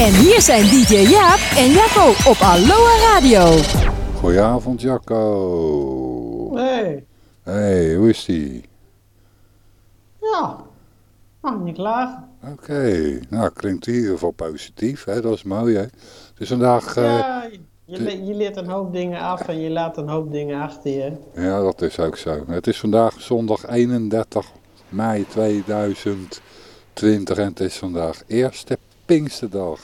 En hier zijn DJ Jaap en Jacco op Aloha Radio. Goedenavond Jacco. Hey. Hey, hoe is die? Ja, mag niet klagen. Oké, nou klinkt in ieder geval positief, hè? dat is mooi hè. Het is vandaag, uh, ja, je, le je, leert een hoop dingen af en je laat een hoop dingen achter je. Ja, dat is ook zo. Het is vandaag zondag 31 mei 2020 en het is vandaag eerste Pinksterdag.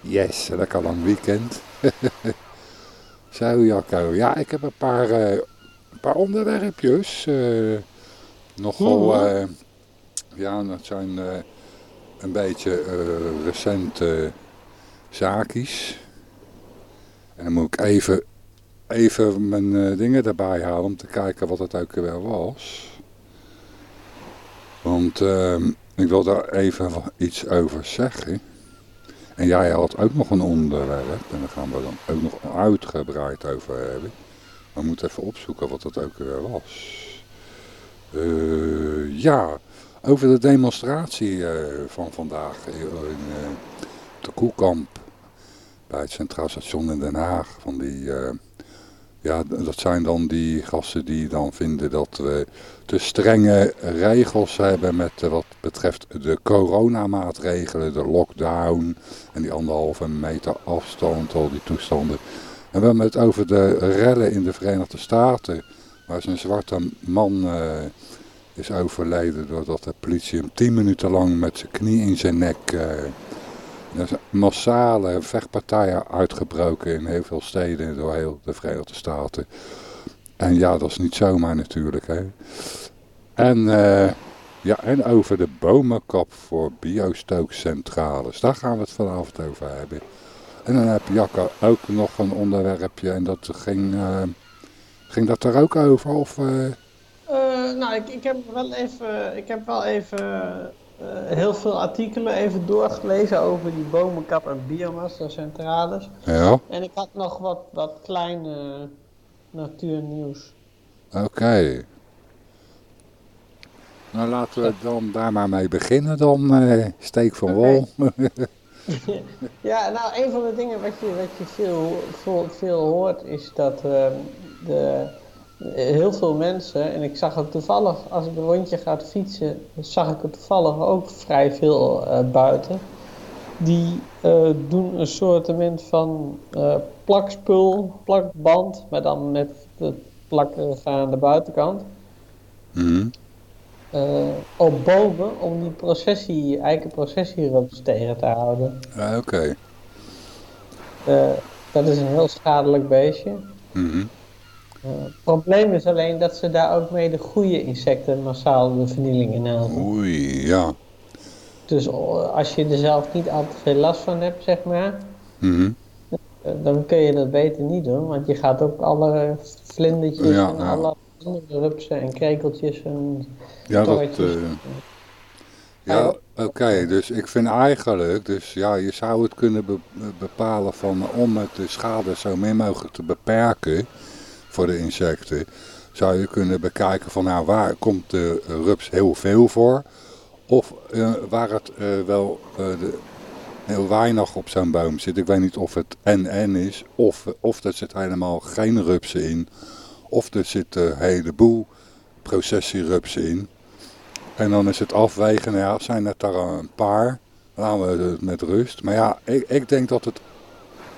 Yes, lekker lang weekend. Zo Jacco, ja ik heb een paar, uh, een paar onderwerpjes. Uh, nogal, uh, ja dat zijn een beetje recente zaakjes. En dan moet ik even, even mijn dingen erbij halen om te kijken wat het ook weer was. Want ehm, ik wil daar even iets over zeggen. En jij had ook nog een onderwerp. En daar gaan we dan ook nog uitgebreid over hebben. We moeten even opzoeken wat dat ook weer was. Uh, ja, over de demonstratie uh, van vandaag in uh, de Koekamp. Bij het Centraal Station in Den Haag. Van die ja, dat zijn dan die gasten die dan vinden dat we te strenge regels hebben met eh, wat betreft de coronamaatregelen, de lockdown en die anderhalve meter afstand, al die toestanden. En we hebben het over de rellen in de Verenigde Staten, waar zo'n zwarte man uh, is overleden doordat de politie hem tien minuten lang met zijn knie in zijn nek... Uh, er zijn massale vechtpartijen uitgebroken in heel veel steden door heel de Verenigde Staten. En ja, dat is niet zomaar natuurlijk. Hè. En, uh, ja, en over de bomenkap voor biostookcentrales. Daar gaan we het vanavond over hebben. En dan heb Jacke ook nog een onderwerpje en dat ging, uh, ging dat er ook over? Of, uh... nou, ik, ik, heb wel even, ik heb wel even heel veel artikelen even doorgelezen over die bomenkap en biomassa-centrales. Ja. En ik had nog wat, wat kleine natuurnieuws. Oké. Okay. Nou, laten we dan daar maar mee beginnen dan, uh, steek van okay. wol. ja, nou, een van de dingen wat je, wat je veel, veel, veel hoort is dat uh, de heel veel mensen, en ik zag het toevallig, als ik een rondje ga fietsen, zag ik het toevallig ook vrij veel uh, buiten. Die doen een soortement van plakspul, plakband, maar dan met het plakken aan de buitenkant. Mm. op boven om die processie, eikenprocessierups tegen te houden. Ah, Oké. Okay. dat is een heel schadelijk beestje. Mm -hmm. Uh, het probleem is alleen dat ze daar ook mee de goede insecten massaal de vernieling in. Oei, ja. Dus als je er zelf niet al te veel last van hebt, zeg maar, mm -hmm. Dan kun je dat beter niet doen. Want je gaat ook alle vlindertjes ja, en ja. alle andere rupsen en krekeltjes en ja, dat, uh, ja, oké. Okay, dus ik vind eigenlijk, dus ja, je zou het kunnen be bepalen van om het de schade zo min mogelijk te beperken voor de insecten, zou je kunnen bekijken van nou, waar komt de rups heel veel voor, of uh, waar het uh, wel uh, de, heel weinig op zo'n boom zit. Ik weet niet of het en-en is, of, of er zit helemaal geen rupsen in, of er zitten een heleboel processierupsen in. En dan is het afwegen, nou ja, zijn het daar een paar, laten we het met rust. Maar ja, ik, ik denk dat het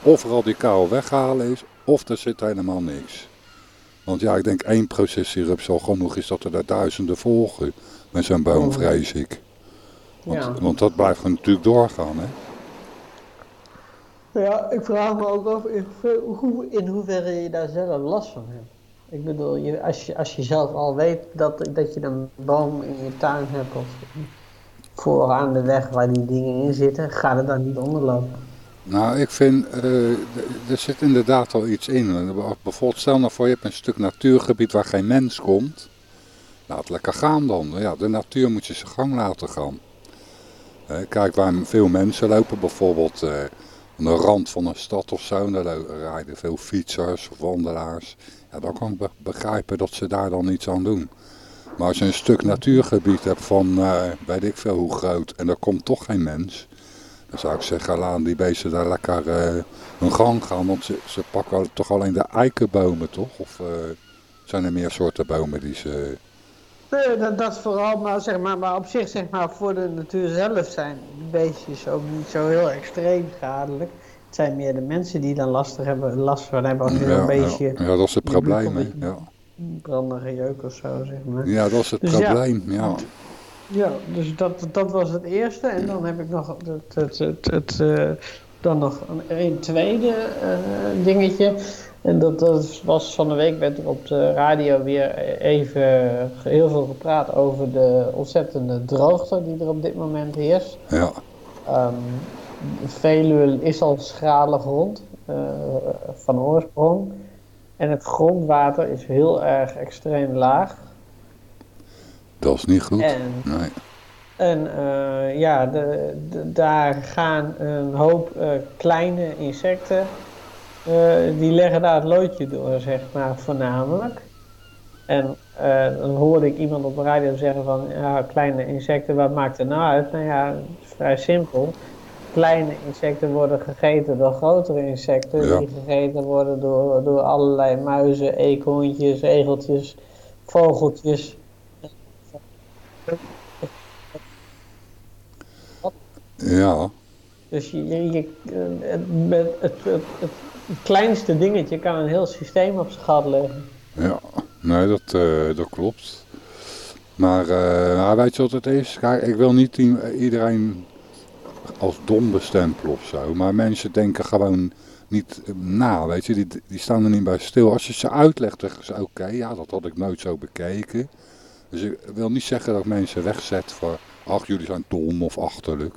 of radicaal weghalen is, of er zit helemaal niks. Want ja, ik denk één processierup zal genoeg is dat er daar duizenden volgen met zo'n boom, vrees ik. Want, Ja. want dat blijft natuurlijk doorgaan, hè. Ja, ik vraag me ook af in, hoe, in hoeverre je daar zelf last van hebt. Ik bedoel, je, als, je, als je zelf al weet dat, dat je een boom in je tuin hebt of vooraan de weg waar die dingen in zitten, ga er dan niet onderlopen. Nou, ik vind, uh, er zit inderdaad al iets in. Bijvoorbeeld, stel nou voor, je hebt een stuk natuurgebied waar geen mens komt. Laat lekker gaan dan. Ja, de natuur moet je zijn gang laten gaan. Uh, kijk, waar veel mensen lopen, bijvoorbeeld uh, aan de rand van een stad of zo, daar rijden veel fietsers of wandelaars. Ja, dan kan ik be begrijpen dat ze daar dan iets aan doen. Maar als je een stuk natuurgebied hebt van, weet ik veel hoe groot, en er komt toch geen mens... Dan zou ik zeggen, laat die beesten daar lekker uh, hun gang gaan. Want ze, ze pakken toch alleen de eikenbomen, toch? Of uh, zijn er meer soorten bomen die ze... Nee, dat, dat vooral, maar, zeg maar, maar op zich zeg maar, voor de natuur zelf zijn beestjes ook niet zo heel extreem schadelijk. Het zijn meer de mensen die dan lastig hebben, last van hebben als je ja, een beestje... Ja, ja, dat is het probleem, hè. Ja. Brandige jeuk of zo, zeg maar. Ja, dat is het dus probleem, ja. Ja, dus dat, dat was het eerste. En dan heb ik nog het, het, het, het uh, dan nog een, een tweede uh, dingetje. En dat, dat, was van de week werd er op de radio weer even heel veel gepraat over de ontzettende droogte die er op dit moment heerst. Ja. Um, Veluwe is al schrale grond uh, van oorsprong. En het grondwater is heel erg extreem laag. Dat is niet goed. En, nee. En uh, ja, de, de, daar gaan een hoop uh, kleine insecten, die leggen daar het loodje door, zeg maar, voornamelijk. En dan hoorde ik iemand op de radio zeggen van, ja, kleine insecten, wat maakt er nou uit? Nou ja, het is vrij simpel. Kleine insecten worden gegeten door grotere insecten, Ja. die gegeten worden door, door allerlei muizen, eekhoorntjes, egeltjes, vogeltjes. Ja, Dus je, je, het, het, het, het, het kleinste dingetje kan een heel systeem op zijn gat leggen. ja. Nee, dat, eh, dat klopt. Maar nou, weet je wat het is? Ik wil niet iedereen als dom bestempelen of zo. Maar mensen denken gewoon niet na, weet je. Die, die staan er niet bij stil. Als je ze uitlegt, zeggen ze oké, ja, dat had ik nooit zo bekeken. Dus ik wil niet zeggen dat mensen wegzet voor, ach, jullie zijn dom of achterlijk.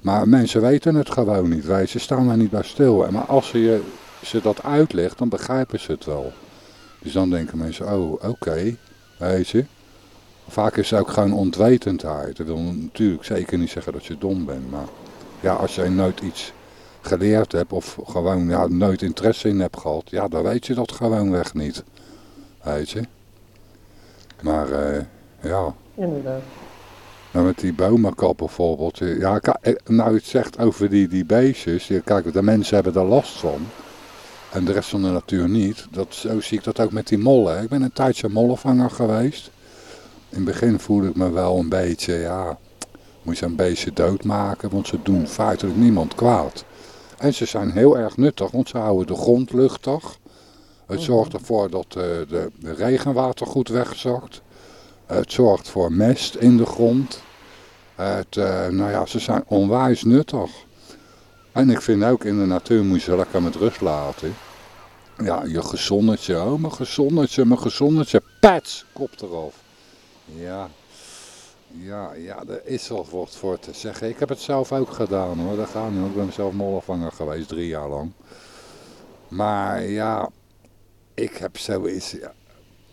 Maar mensen weten het gewoon niet, je. Ze staan daar niet bij stil. Maar als je je- ze dat uitlegt, dan begrijpen ze het wel. Dus dan denken mensen, oh, oké, weet je. Vaak is het ook gewoon ontwetendheid. Dat wil natuurlijk zeker niet zeggen dat je dom bent. Maar ja, als je nooit iets geleerd hebt of gewoon ja, nooit interesse in hebt gehad, ja, dan weet je dat gewoonweg niet. Weet je. Maar eh, ja, Inderdaad. Nou, met die bomenkap bijvoorbeeld. eh, Ja, eh, nou het zegt over die, die beestjes. Kijk, de mensen hebben er last van. En de rest van de natuur niet. Dat, zo zie ik dat ook met die mollen. Ik ben een tijdje mollenvanger geweest. In het begin voelde ik me wel een beetje, ja, moet je een beestje doodmaken. Want ze doen feitelijk niemand kwaad. En ze zijn heel erg nuttig, want ze houden de grond luchtig. Het zorgt ervoor dat eh, de, de regenwater goed wegzakt. Het zorgt voor mest in de grond. Het, eh, nou ja, ze zijn onwijs nuttig. En ik vind ook in de natuur moet je ze lekker met rust laten. Ja, je gezonnetje, oh mijn gezonnetje, mijn gezonnetje, pats, kop eraf. Ja, ja, ja, er is wel wat voor te zeggen. Ik heb het zelf ook gedaan hoor, dat gaat niet. Ik ben zelf mollenvanger geweest, drie jaar lang. Maar ja, ik heb zoiets, ja,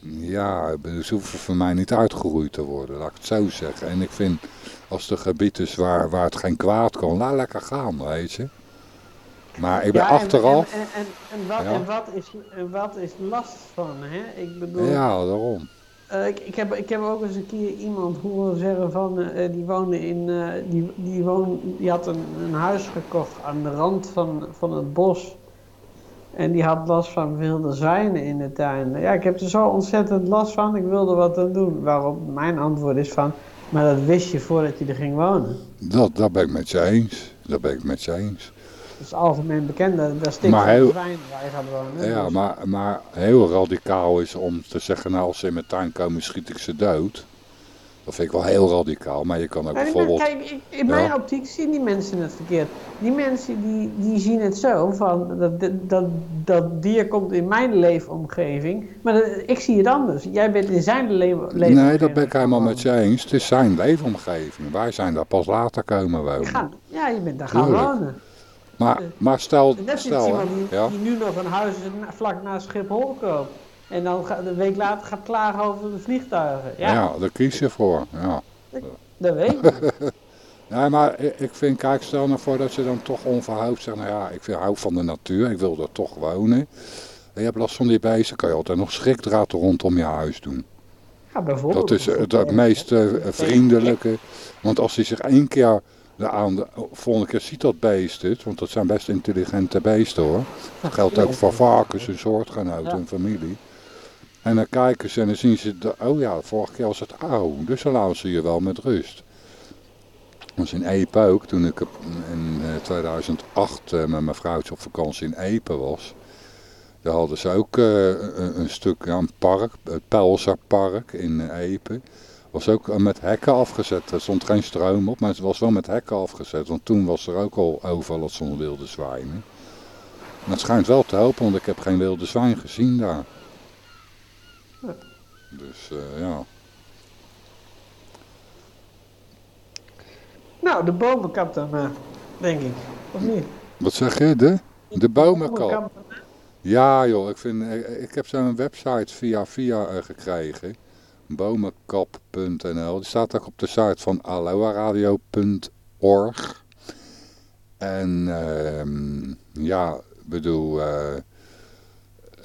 ja, ze hoeven voor mij niet uitgeroeid te worden, laat ik het zo zeggen. En ik vind, als er gebied is waar, waar het geen kwaad kan, laat lekker gaan, weet je. Maar ik ben Ja, en- achteraf, En, en, en, en, wat, Ja. wat is, wat is last van, hè? Ik bedoel, ja, daarom. eh, ik, ik, heb, ik heb ook eens een keer iemand horen zeggen van, eh, die woonde in, eh, die, die, woon, die had een, een huis gekocht aan de rand van, van het bos. En die had last van wilde zwijnen in de tuin. Ja, ik heb er zo ontzettend last van, ik wilde wat aan doen. Waarop mijn antwoord is van, maar dat wist je voordat je er ging wonen. Dat, dat ben ik met je eens. Dat ben ik met je eens. Dat is algemeen bekend, daar daar stikt Maar een heel- waar je gaat wonen. Ja, Dus- maar, maar heel radicaal is om te zeggen, nou als ze in mijn tuin komen schiet ik ze dood. Dat vind ik wel heel radicaal, maar je kan ook bijvoorbeeld... kijk, ik- in mijn Ja. optiek zien die mensen het verkeerd. Die mensen die, die zien het zo van dat, dat, dat, dier komt in mijn leefomgeving, maar dat- ik zie het anders. Jij bent in zijn le leefomgeving. Nee, dat ben ik helemaal met je eens. Het is zijn leefomgeving. Wij zijn daar pas later komen wonen. gaat, ja, je bent daar gaan wonen. Maar, maar stel, Net stel iemand die, ja, die nu nog een huis vlak naast Schiphol koopt. En dan een week later gaat klagen over de vliegtuigen. Ja, ja. daar kies je voor. Ja. dat weet ik. Nee, maar ik vind, kijk, stel nou voor dat je dan toch onverhoopt zegt, nou ja, ik vind- hou van de natuur, ik wil er toch wonen. En je hebt last van die beesten, kan je altijd nog schrikdraad rondom je huis doen. Ja, bijvoorbeeld. Dat is het, het meest eh, vriendelijke. Want als hij zich één keer de aan de volgende keer ziet dat beest het, want dat zijn best intelligente beesten hoor. Dat geldt ook voor varkens en soortgenoten en familie. En dan kijken ze en dan zien ze, de, oh ja, vorige keer was het ouw, dus dan laten ze je wel met rust. Dat was in Epe ook, toen ik in 2008 met mijn vrouwtje op vakantie in Epe was. Daar hadden ze ook een, een, stuk, een park, het Pelzerpark in Epe was ook met hekken afgezet. Er stond geen stroom op, maar het was wel met hekken afgezet. Want toen was er ook al overal zo'n wilde zwijnen. Maar het schijnt wel te helpen, want ik heb geen wilde zwijn gezien daar. Dus uh, ja. Nou, de bomenkap dan maar, denk ik. Of niet? Wat zeg je? De, de bomenkap? Ja joh, ik, vind, ik, heb zo'n website via via uh, gekregen bomenkap.nl. Die staat ook op de site van aloaradio.org. En uh, ja, bedoel,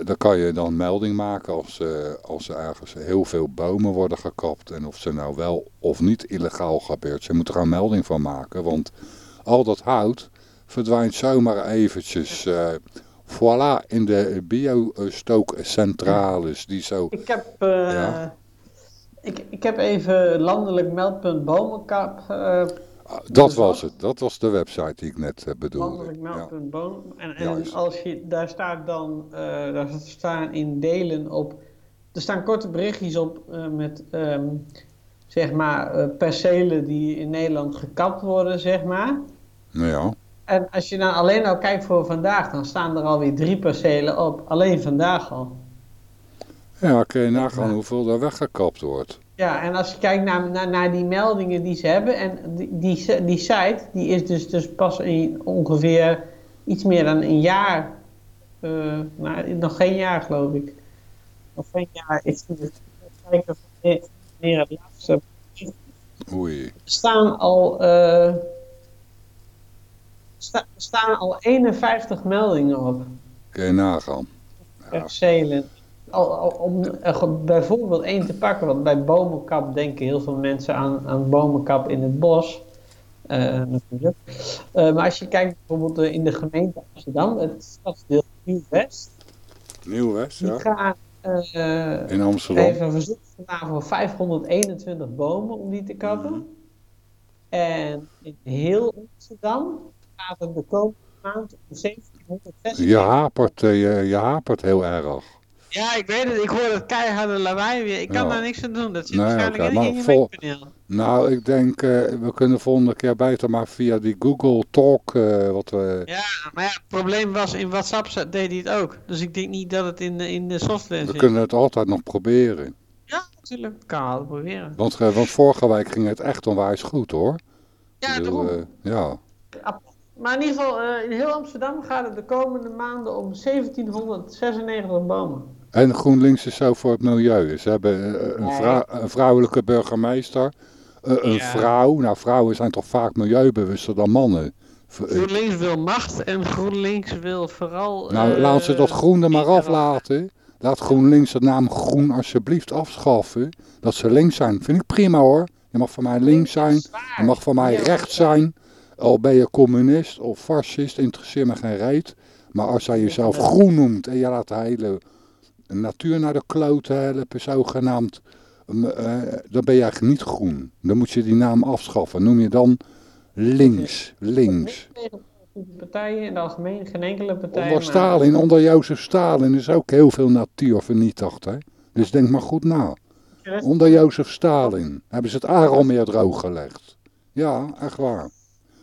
daar kan je dan melding maken als, uh, als er ergens heel veel bomen worden gekapt. En of ze nou wel of niet illegaal gebeurt. Je moet er een melding van maken, want al dat hout verdwijnt zomaar eventjes... Uh, voilà, in de biostookcentrales die zo... Ik heb... Ja ik, ik heb even landelijk meldpunt bomenkap. Uh, dat was het, dat was de website die ik net uh, bedoelde. Landelijk meldpunt ja. boom. En, en als je, daar staat dan, uh, daar staan in delen op, er staan korte berichtjes op met, um, zeg maar, percelen die in Nederland gekapt worden, zeg maar. Nou ja. En als je dan alleen al kijkt voor vandaag, dan staan er alweer drie percelen op, alleen vandaag al. Ja, kun je nagaan hoeveel daar weggekapt wordt. Ja, en als je kijkt naar, naar, naar die meldingen die ze hebben, en die, die, die site, die is dus, dus pas in ongeveer iets meer dan een jaar, uh, nou, nog geen jaar geloof ik. Nog geen jaar is het kijken wanneer het laatste. Oei. Er staan al, uh, sta, staan al 51 meldingen op. Kun je nagaan. Ja om bijvoorbeeld één te pakken, want bij bomenkap denken heel veel mensen aan, aan bomenkap in het bos. Uh, natuurlijk. Uh, maar als je kijkt bijvoorbeeld uh, in de gemeente Amsterdam, het stadsdeel Nieuw-West. Nieuw-West, ja. Gaan in Amsterdam. even een verzoek gedaan voor 521 bomen om die te kappen. Mm. En in heel Amsterdam gaat het de komende maand om 1760. Je hapert, je, je hapert heel erg. Ja, ik weet het. Ik hoor het keiharde lawaai weer. Ik kan daar niks aan doen. Dat zit nee, waarschijnlijk okay, in, je vol... Nou, ik denk, uh, we kunnen volgende keer beter maar via die Google Talk uh, wat we... Ja, maar ja, het probleem was, in WhatsApp deed hij het ook. Dus ik denk niet dat het in de, in de software we zit. We kunnen het altijd nog proberen. Ja, natuurlijk. Kan altijd proberen. Want, uh, want vorige week ging het echt onwijs goed, hoor. Ja, bedoel, ja. Maar in ieder geval, in heel Amsterdam gaat het de komende maanden om 1796 bomen. En GroenLinks is zo voor het milieu. Ze hebben eh, een, vrou een vrouwelijke burgemeester, eh, een vrouw. Nou, vrouwen zijn toch vaak milieubewuster dan mannen. GroenLinks wil macht en GroenLinks wil vooral... Nou, uh, laat ze dat groen er maar aflaten. Laat GroenLinks de naam groen alsjeblieft afschaffen. Dat ze links zijn, vind ik prima hoor. Je mag van mij links zijn, je mag van mij rechts zijn. Al ben je communist of fascist, interesseert me geen reet. Maar als jij jezelf groen noemt en je laat de hele natuur naar de klote helpen, zogenaamd, uh, dan ben je eigenlijk niet groen. Dan moet je die naam afschaffen. Noem je dan links, links. Partijen in het algemeen, geen enkele partij. Onder Stalin, onder Jozef Stalin is ook heel veel natuur vernietigd. Hè? Dus denk maar goed na. Onder Jozef Stalin hebben ze het Aralmeer droog gelegd. Ja, echt waar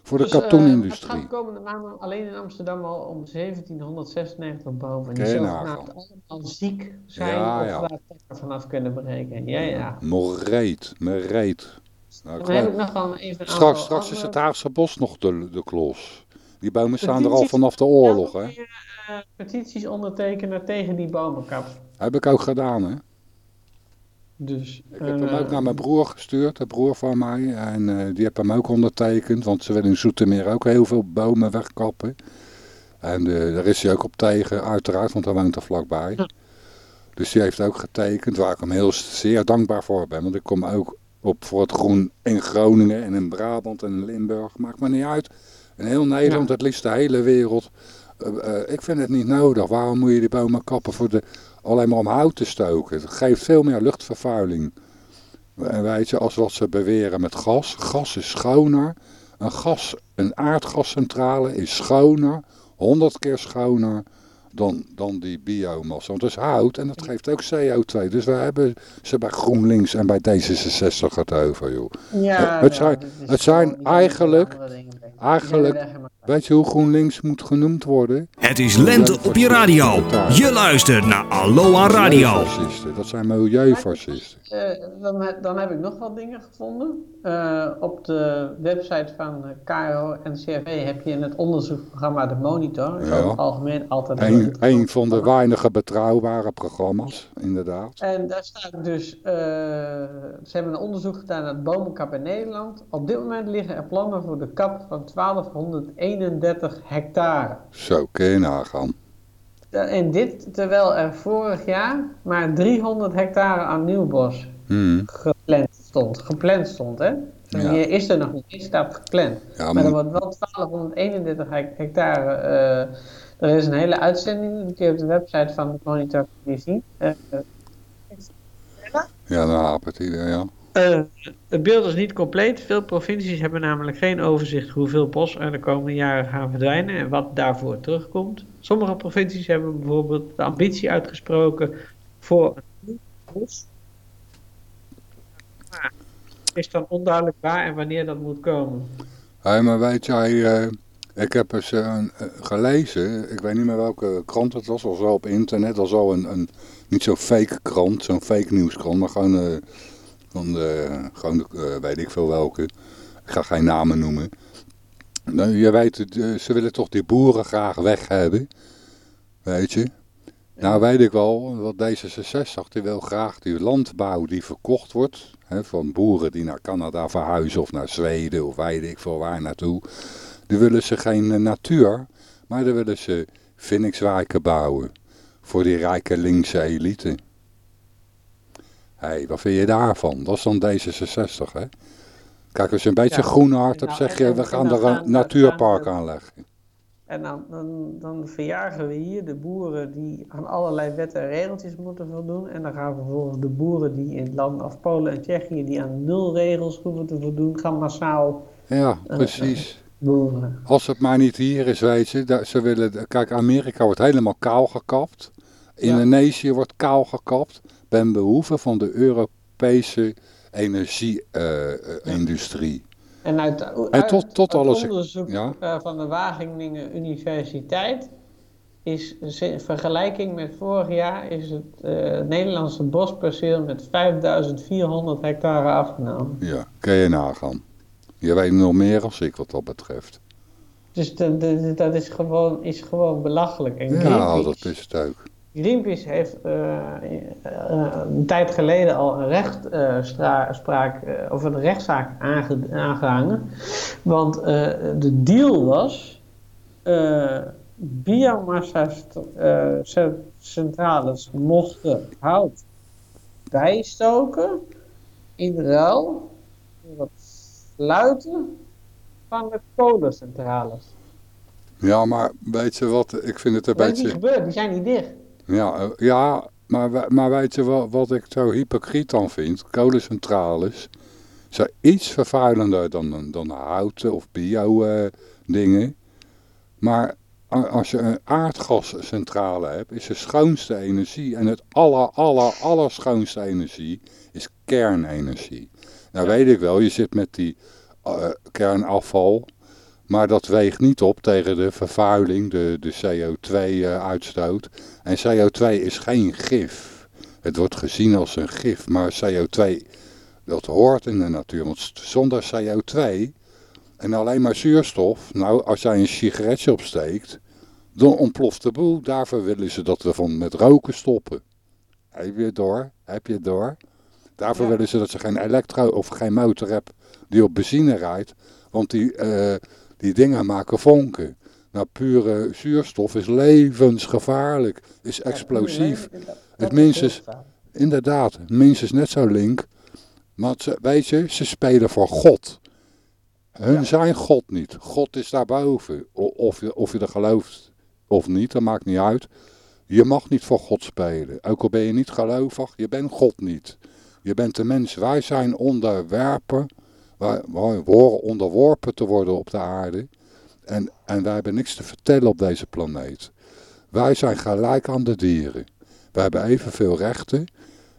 voor de dus, katoenindustrie. Uh, het gaat komende maanden alleen in Amsterdam al om 1796 boven. En die zogenaamd allemaal ziek zijn ja, of ja. daar vanaf kunnen berekenen. Ja, ja. Moreet, mereet. Nou, Dan heb ik nog wel even straks straks is het Haagse Bos nog de, de klos. Die bomen staan er al vanaf de oorlog, hè? Uh, petities ondertekenen tegen die bomenkap. Heb ik ook gedaan, hè? Dus, ik heb hem ook eh, naar mijn broer gestuurd, de broer van mij. En uh, die heeft hem ook ondertekend, want ze willen in Zoetermeer ook heel veel bomen wegkappen. En uh, daar is hij ook op tegen, uiteraard, want hij woont er vlakbij. Dus die heeft ook getekend, waar ik hem heel zeer dankbaar voor ben. Want ik kom ook op, voor het groen in Groningen en in Brabant en in Limburg. Maakt me niet uit. In heel Nederland, Ja. het liefst de hele wereld. Eh, eh, ik vind het niet nodig. Waarom moet je die bomen kappen voor de, alleen maar om hout te stoken? Het geeft veel meer luchtvervuiling. En weet je, als wat ze beweren met gas. Gas is schoner. Een, gas, een aardgascentrale is schoner, honderd keer schoner dan, dan die biomassa. Want het is hout en dat geeft ook CO2. Dus we hebben ze bij GroenLinks en bij D66 het over, joh. Ja, het zijn- het zijn eigenlijk- eigenlijk-. Weet je hoe GroenLinks moet genoemd worden? Het is lente op je radio. Je luistert naar Aloha Radio. Dat zijn milieufascisten. Eh, dan, dan heb ik nog wat dingen gevonden. Eh, op de website van KRO en CRV heb je in het onderzoeksprogramma De Monitor. Zo Ja. algemeen altijd. een Een, van de weinige betrouwbare programma's, inderdaad. En daar staat dus, eh, ze hebben een onderzoek gedaan naar het bomenkap in Nederland. Op dit moment liggen er plannen voor de kap van 1231 hectare. Zo, kun je nagaan. En dit terwijl er vorig jaar maar 300 hectare aan nieuw bos Hmm. gepland stond. Gepland stond, hè? Ja. Hier is er nog niet, het staat gepland. Ja, maar er wordt wel 1231 hec- hectare. eh, er is een hele uitzending, die op de website van de Monitor kun je zien. Eh, eh, ja, dan hapert hij, ja. Eh, het beeld is niet compleet. Veel provincies hebben namelijk geen overzicht hoeveel bos er de komende jaren gaan verdwijnen en wat daarvoor terugkomt. Sommige provincies hebben bijvoorbeeld de ambitie uitgesproken voor een bos. Maar is dan onduidelijk waar en wanneer dat moet komen. Hé, maar weet jij, eh, ik heb eens een- eh, gelezen, ik weet niet meer welke krant het was, of zo op internet, al zo een, een niet zo'n fake krant, zo'n fake nieuwskrant, maar gewoon, van de, gewoon de, eh, weet ik veel welke. Ik ga geen namen noemen. Nou, je weet, het, eh, ze willen toch die boeren graag weg hebben, weet je. Nou weet ik wel, wat D66 die wil graag die landbouw die verkocht wordt, hè, van boeren die naar Canada verhuizen of naar Zweden of weet ik veel waar naartoe. Die willen ze geen eh, natuur, maar dan willen ze Phoenixwijken bouwen voor die rijke linkse elite. Hé, hey, wat vind je daarvan? Dat is dan D66, hè? Kijk, als je een beetje Ja. groene hart hebt, Nou, zeg je, we gaan er een natuurpark aanleggen. En dan, dan, dan verjagen we hier de boeren die aan allerlei wetten en regeltjes moeten voldoen. En dan gaan vervolgens de boeren die in landen als Polen en Tsjechië, die aan nul regels hoeven te voldoen, gaan massaal Ja, precies. boeren. Als het maar niet hier is, weet je. Ze willen, kijk, Amerika wordt helemaal kaal gekapt. Indonesië wordt kaal gekapt. Ben behoeve van de Europese energie-industrie. En uit, En uit tot- tot het alles- onderzoek ja. eh, van de Wageningen Universiteit is in vergelijking met vorig jaar is het eh, Nederlandse bosperceel met 5400 hectare afgenomen. ja, kun je nagaan. Je weet nog meer als ik wat dat betreft. Dus dat, dat, dat is, gewoon, is gewoon belachelijk. En Ja, dat is het ook. Greenpeace heeft eh, eh, een tijd geleden al een rechtspraak eh, of een rechtszaak aange, aangehangen. Want de deal was uh, biomassa-centrales mochten hout bijstoken in ruil voor het sluiten van de kolencentrales. Ja, maar weet je wat, ik vind het een Dat is niet beetje... gebeurd, die zijn niet dicht. Ja, eh, ja maar, maar weet je wat, wat ik zo hypocriet dan vind? Kolencentrales zijn iets vervuilender dan, dan houten of bio eh, dingen. Maar als je een aardgascentrale hebt, is de schoonste energie. En het aller, aller, aller schoonste energie is kernenergie. Nou weet ik wel, je zit met die eh, kernafval. Maar dat weegt niet op tegen de vervuiling, de, de CO2-uitstoot. en CO2 is geen gif. Het wordt gezien als een gif, maar CO2, dat hoort in de natuur. Want zonder CO2 en alleen maar zuurstof, nou als jij een sigaretje opsteekt, dan ontploft de boel. Daarvoor willen ze dat we van met roken stoppen. Heb je het door? Heb je het door? Daarvoor Ja. willen ze dat ze geen elektro of geen motor hebben die op benzine rijdt. Want die, eh, die dingen maken vonken. Nou, pure zuurstof is levensgevaarlijk, is explosief. Ja, Het is minstens-. Inderdaad, minstens net zo link Want ze, weet je, ze spelen voor God. Hun zijn God niet. God is daarboven. Of je, of je er gelooft of niet, dat maakt niet uit. Je mag niet voor God spelen. Ook al ben je niet gelovig, je bent God niet. Je bent de mens. Wij zijn onderwerpen. Wij, horen onderworpen te worden op de aarde. En, en wij hebben niks te vertellen op deze planeet. Wij zijn gelijk aan de dieren. Wij hebben evenveel rechten.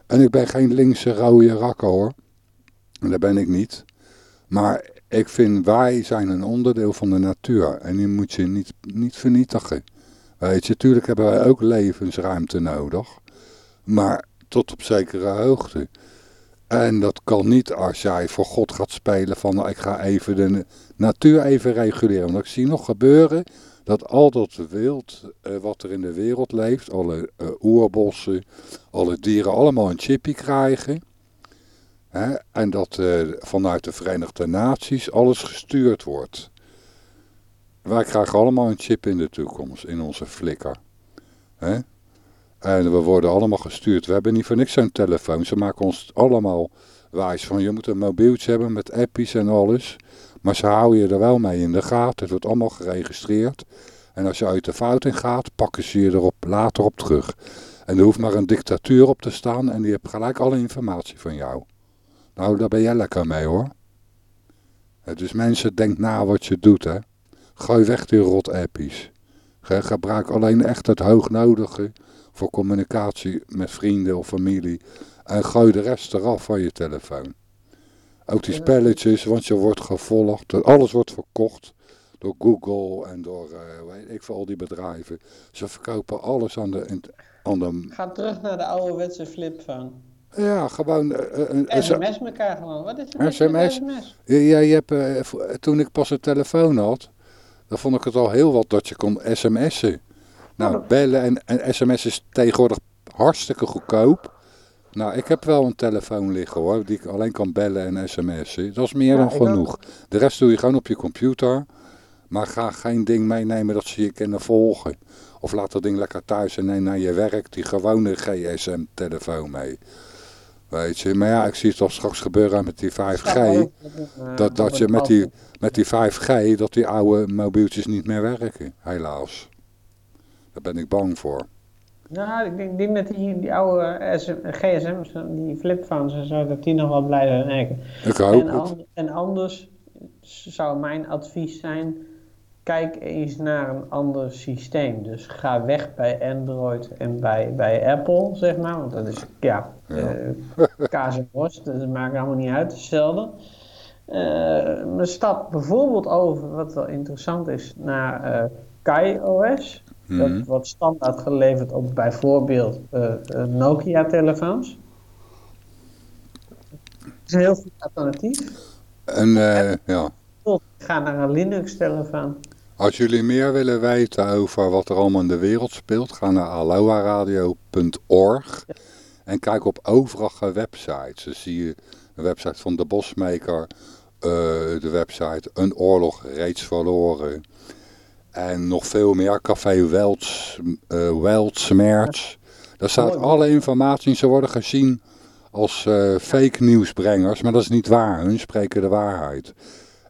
En ik ben geen linkse rode rakker hoor. En dat ben ik niet. Maar ik vind wij zijn een onderdeel van de natuur. En die moet je niet, niet vernietigen. Weet je, tuurlijk hebben wij ook levensruimte nodig. Maar tot op zekere hoogte. En dat kan niet als jij voor God gaat spelen van nou, ik ga even de natuur even reguleren. Want ik zie nog gebeuren dat al dat wild eh, wat er in de wereld leeft, alle eh, oerbossen, alle dieren allemaal een chippy krijgen. Hè, en dat eh, vanuit de Verenigde Naties alles gestuurd wordt. Wij krijgen allemaal een chip in de toekomst, in onze flikker. Hè? En we worden allemaal gestuurd. We hebben niet voor niks zo'n telefoon. Ze maken ons allemaal wijs van je moet een mobieltje hebben met appies en alles. Maar ze houden je er wel mee in de gaten. Het wordt allemaal geregistreerd. En als je uit de fout in gaat, pakken ze je erop later op terug. En er hoeft maar een dictatuur op te staan en die heeft gelijk alle informatie van jou. Nou, daar ben jij lekker mee hoor. Dus mensen, denk na wat je doet hè. Gooi weg die rot appies. Ge- Gebruik alleen echt het hoognodige voor communicatie met vrienden of familie. En gooi de rest eraf van je telefoon. Ook die spelletjes, want je wordt gevolgd. Alles wordt verkocht door Google en door, eh weet ik veel, al die bedrijven. Ze verkopen alles aan de... Aan de Ga terug naar de ouderwetse flipphone. ja, gewoon... eh, eh, SMS elkaar gewoon. Wat is het SMS? SMS? Ja, je hebt, eh, toen ik pas een telefoon had, dan vond ik het al heel wat dat je kon sms'en. Nou, Oh. bellen en, en sms is tegenwoordig hartstikke goedkoop. Nou, ik heb wel een telefoon liggen hoor, die ik alleen kan bellen en sms'en. Dat is meer Ja, dan ook. genoeg. De rest doe je gewoon op je computer. Maar ga geen ding meenemen dat ze je kunnen volgen. Of laat dat ding lekker thuis en neem naar je werk die gewone GSM-telefoon mee. Weet je, maar ja, ik zie het al straks gebeuren met die 5G. eh, Dat, dat je met die, met die 5G, dat die oude mobieltjes niet meer werken, helaas. Daar ben ik bang voor. Nou, ik denk, denk dat die, die oude SM, gsm's, die flipphones en zo, dat die nog wel blijven werken. Ik hoop En, an- en anders zou mijn advies zijn, kijk eens naar een ander systeem. Dus ga weg bij Android en bij, bij Apple, zeg maar. Want dat is, ja, Ja. eh, kaas en worst, dat maakt allemaal niet uit, hetzelfde. Maar stap bijvoorbeeld over, wat wel interessant is, naar eh KaiOS. Mhm. Dat wordt standaard geleverd op bijvoorbeeld eh, eh, Nokia-telefoons. Dat is een heel goed alternatief. En eh, ja, ga naar een Linux-telefoon. als jullie meer willen weten over wat er allemaal in de wereld speelt, ga naar aloaradio.org en kijk op overige websites. Dan zie je de website van de Bosmaker, de website Een Oorlog Reeds Verloren. En nog veel meer, Café Welts, eh Weltsmerts. Daar staat alle informatie in. Ze worden gezien als eh, fake nieuwsbrengers, maar dat is niet waar. Hun spreken de waarheid.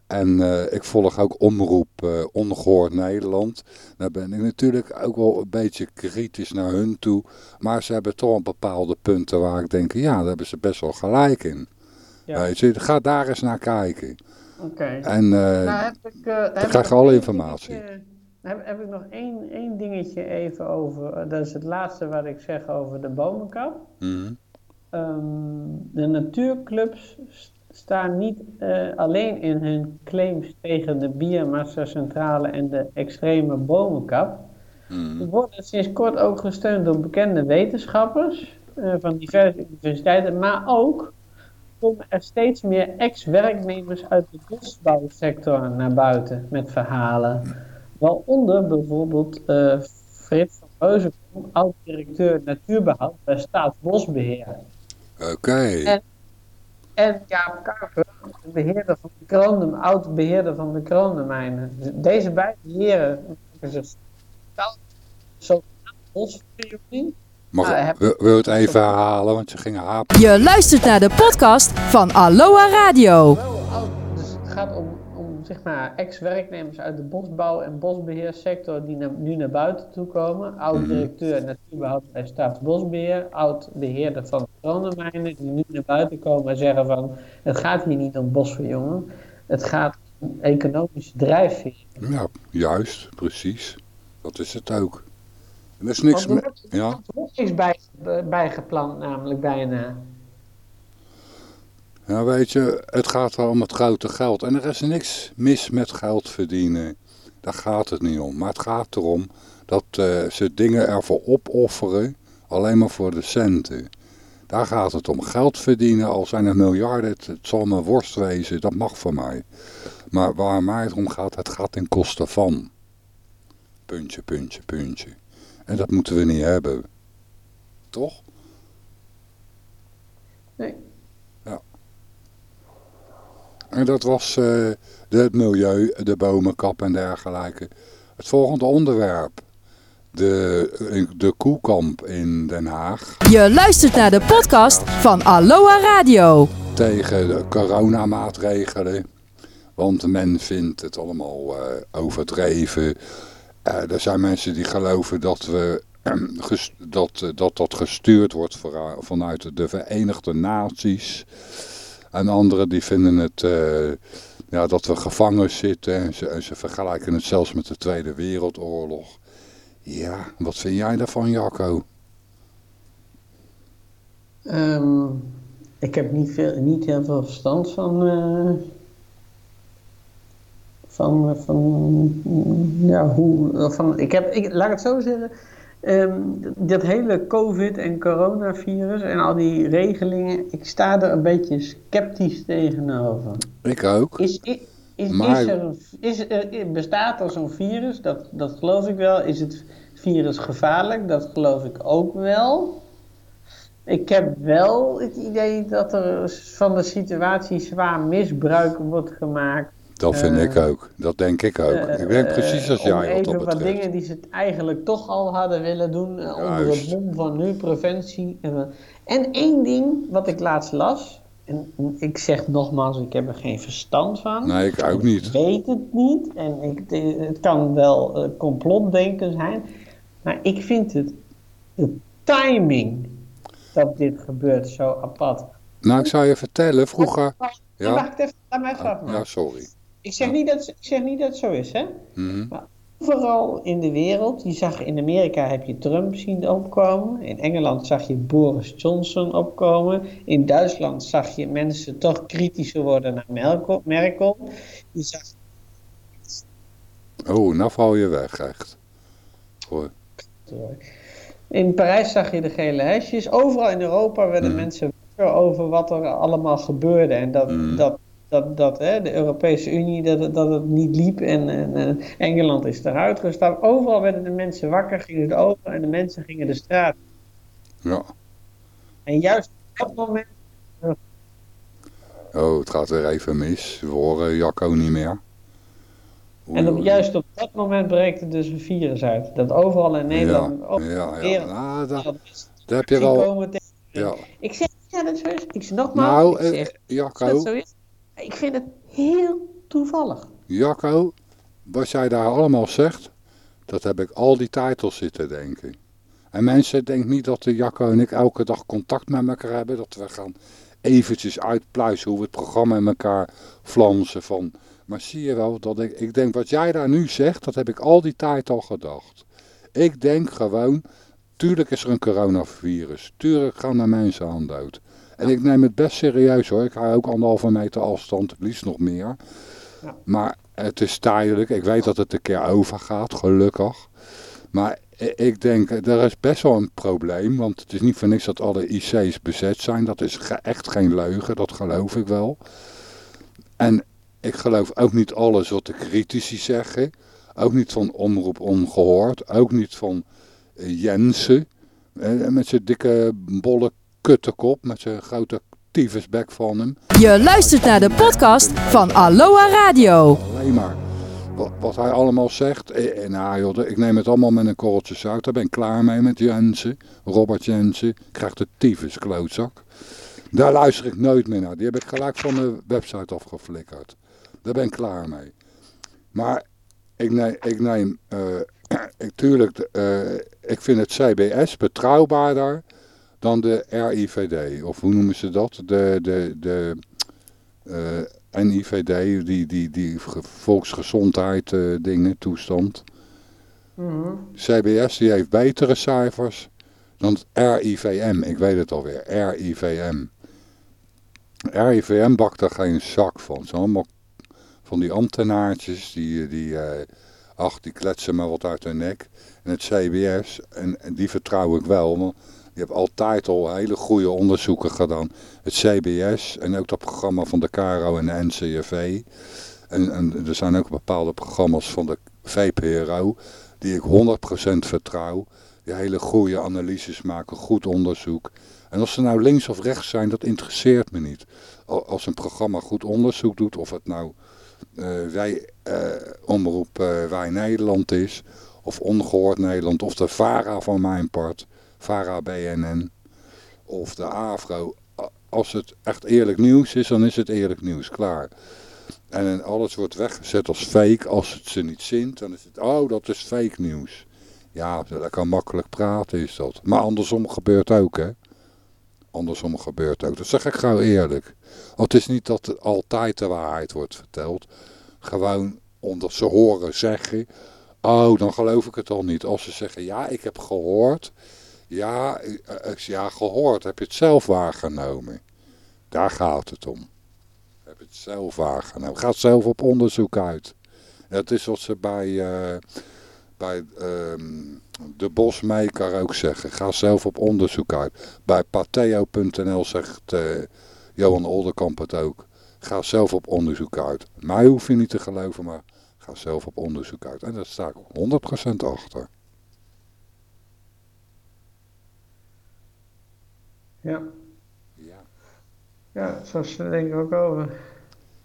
En eh, ik volg ook Omroep eh, Ongehoord Nederland. Daar ben ik natuurlijk ook wel een beetje kritisch naar hun toe. Maar ze hebben toch een bepaalde punten waar ik denk, ja, daar hebben ze best wel gelijk in. Ja. Weet je, ga daar eens naar kijken. Oké. En eh, Nou, heb ik, eh, ik krijg je alle informatie. Heb, heb ik nog één, één dingetje even over. eh, dat is het laatste wat ik zeg over de bomenkap. mhm. Ehm, de natuurclubs st- staan niet eh, alleen in hun claims tegen de biomassa-centrale en de extreme bomenkap. Mhm. Ze worden sinds kort ook gesteund door bekende wetenschappers eh, van diverse universiteiten, maar ook komen er steeds meer ex-werknemers uit de bosbouwsector naar buiten met verhalen. Waaronder bijvoorbeeld eh, Frits van Reuzenkom, oud-directeur natuurbehoud bij Staatsbosbeheer. Oké. En- En Jaap Kuiper, de beheerder van de kronen, oud-beheerder van de kronenmijnen. Deze beide heren maken zich zogenaamde bosverioning. Mag, Nou, wil, wil het even herhalen, want je ging hapen. Je luistert naar de podcast van Aloha Radio. Dus het gaat om zeg maar ex-werknemers uit de bosbouw- en bosbeheersector die nu naar buiten toe komen. Oud-directeur natuurbehoud bij Staatsbosbeheer, oud-beheerder van kronenmijnen die nu naar buiten komen en zeggen van het gaat hier niet om bosverjongen, het gaat om economische drijfveer. Ja, juist, precies. Dat is het ook. En er is niks er meer. er Ja, wordt ook niks bij, bijgeplant namelijk bijna. Ja, weet je, het gaat wel om het grote geld. En er is niks mis met geld verdienen. Daar gaat het niet om. Maar het gaat erom dat eh, ze dingen ervoor opofferen, alleen maar voor de centen. Daar gaat het om. Geld verdienen, al zijn er miljarden, het, het zal me worst wezen, dat mag voor mij. Maar waar mij het om gaat, het gaat ten koste van. Puntje, puntje, puntje. En dat moeten we niet hebben. Toch? Nee. En dat was eh, het milieu, de bomenkap en dergelijke. Het volgende onderwerp. De, de koekamp in Den Haag Je luistert naar de podcast van Aloha Radio. tegen de coronamaatregelen. Want men vindt het allemaal eh, overdreven. Eh, er zijn mensen die geloven dat, we, ges- dat, dat dat gestuurd wordt vanuit de Verenigde Naties. En anderen die vinden het eh, ja, dat we gevangen zitten. En ze, en ze vergelijken het zelfs met de Tweede Wereldoorlog. Ja, wat vind jij daarvan Jacco? Ehm, ik heb niet, veel, niet heel veel verstand van. eh, van, van ja, hoe. Van, ik heb, ik, laat ik het zo zeggen. Ehm, dat hele COVID- en coronavirus en al die regelingen, ik sta er een beetje sceptisch tegenover. Ik ook. Is, is, is, Maar- is er, is er, bestaat er zo'n virus? Dat, dat geloof ik wel. Is het virus gevaarlijk? Dat geloof ik ook wel. Ik heb wel het idee dat er van de situatie zwaar misbruik wordt gemaakt. Dat vind Eh, ik ook. Dat denk ik ook. ik denk Eh, precies als om jij wat dat wat betreft. dingen die ze eigenlijk toch al hadden willen doen eh, onder het Juist. mom van nu preventie. En, eh, en één ding wat ik laatst las. En ik zeg nogmaals, ik heb er geen verstand van. Nee, ik ook niet. Ik weet het niet en ik, het kan wel eh, complotdenken zijn, maar ik vind het de timing dat dit gebeurt zo apart. Nou, ik zou je vertellen, vroeger... Ja? Wacht even, laat mij even afmaken. Ja, sorry. Ik zeg niet dat, ik zeg niet dat het zo is, hè? Mhm. Maar overal in de wereld, je zag in Amerika heb je Trump zien opkomen, in Engeland zag je Boris Johnson opkomen, in Duitsland zag je mensen toch kritischer worden naar Merkel. Merkel. Je zag Oh, nou val je weg, echt. Hoor. In Parijs zag je de gele hesjes. Overal in Europa werden Mm. mensen wakker over wat er allemaal gebeurde. En dat, Mm. dat, dat, dat hè, de Europese Unie, dat, het- dat het niet liep. En, en eh, Engeland is eruit gestapt. Overal werden de mensen wakker, gingen de ogen en de mensen gingen de straat. Ja. En juist op dat moment. Oh, het gaat weer even mis. We horen Jacco niet meer. Oei, En op, juist op dat moment breekt er dus een virus uit. Dat overal in Nederland. Ja, overal ja, ja. Nou, daar, dat heb je wel... Ja. Ik zeg niet dat het is. Ik zeg nogmaals. Nou, ik eh, zeg, Jacco, het zo is. Ik vind het heel toevallig. Jacco, wat jij daar allemaal zegt, dat heb ik al die tijd al zitten denken. En mensen denken niet dat de Jacco en ik elke dag contact met elkaar hebben, dat we gaan eventjes uitpluizen hoe we het programma in elkaar flansen van. Maar zie je wel dat ik, ik denk wat jij daar nu zegt, dat heb ik al die tijd al gedacht. Ik denk gewoon, tuurlijk is er een coronavirus, tuurlijk gaan er mensen aan dood. En ik neem het best serieus hoor, ik hou ook anderhalve meter afstand, het liefst nog meer. Maar het is tijdelijk, ik weet dat het een keer overgaat, gelukkig. Maar ik denk, er is best wel een probleem, want het is niet voor niks dat alle IC's bezet zijn. Dat is echt geen leugen, dat geloof ik wel. En ik geloof ook niet alles wat de critici zeggen. Ook niet van Omroep Ongehoord. Ook niet van eh, Jensen. eh, Met zijn dikke bolle kuttekop. Met zijn grote tyfusbek van hem. Je luistert naar de podcast van Aloha Radio. Alleen maar wat, wat hij allemaal zegt. Eh, eh, nou joh, ik neem het allemaal met een korreltje zout. Daar ben ik klaar mee met Jensen. Robert Jensen. Krijgt de tyfus klootzak. Daar luister ik nooit meer naar. Die heb ik gelijk van de website afgeflikkerd. Daar ben ik klaar mee. Maar ik neem, ik neem uh, ik, tuurlijk, uh, ik vind het CBS betrouwbaarder dan de RIVD. Of hoe noemen ze dat? De, de, de uh, NIVD, die, die, die volksgezondheid uh, dingen, toestand. Mm -hmm. CBS die heeft betere cijfers dan het RIVM. Ik weet het alweer, RIVM. RIVM bakt er geen zak van. Het zijn allemaal van die ambtenaartjes die, die uh, ach, die kletsen maar wat uit hun nek. En het CBS, en, en die vertrouw ik wel, want je hebt altijd al hele goede onderzoeken gedaan. Het CBS en ook dat programma van de CARO en de NCRV. En, en er zijn ook bepaalde programma's van de VPRO die ik 100% vertrouw. Die hele goede analyses maken, goed onderzoek. En of ze nou links of rechts zijn, dat interesseert me niet. Als een programma goed onderzoek doet, of het nou uh, wij, uh, omroep uh, Wij Nederland is, of Ongehoord Nederland, of de VARA van mijn part, VARA BNN, of de AFRO. Als het echt eerlijk nieuws is, dan is het eerlijk nieuws, klaar. En alles wordt weggezet als fake. Als het ze niet zint, dan is het, oh dat is fake nieuws. Ja, dat kan makkelijk praten is dat. Maar andersom gebeurt ook, hè. Andersom gebeurt ook. Dat zeg ik gauw eerlijk. Het is niet dat altijd de waarheid wordt verteld. Gewoon omdat ze horen zeggen. Oh, dan geloof ik het al niet. Als ze zeggen, ja, ik heb gehoord. Ja, ja, gehoord. Heb je het zelf waargenomen? Daar gaat het om. Heb je het zelf waargenomen. Gaat zelf op onderzoek uit. Dat is wat ze bij, uh, bij um, de bosmaker ook zeggen. Ga zelf op onderzoek uit. Bij pateo.nl zegt Johan Olderkamp het ook. Ga zelf op onderzoek uit. Mij hoef je niet te geloven, maar ga zelf op onderzoek uit. En daar sta ik 100% achter. Ja. Ja. Ja, zo denk ik ook over.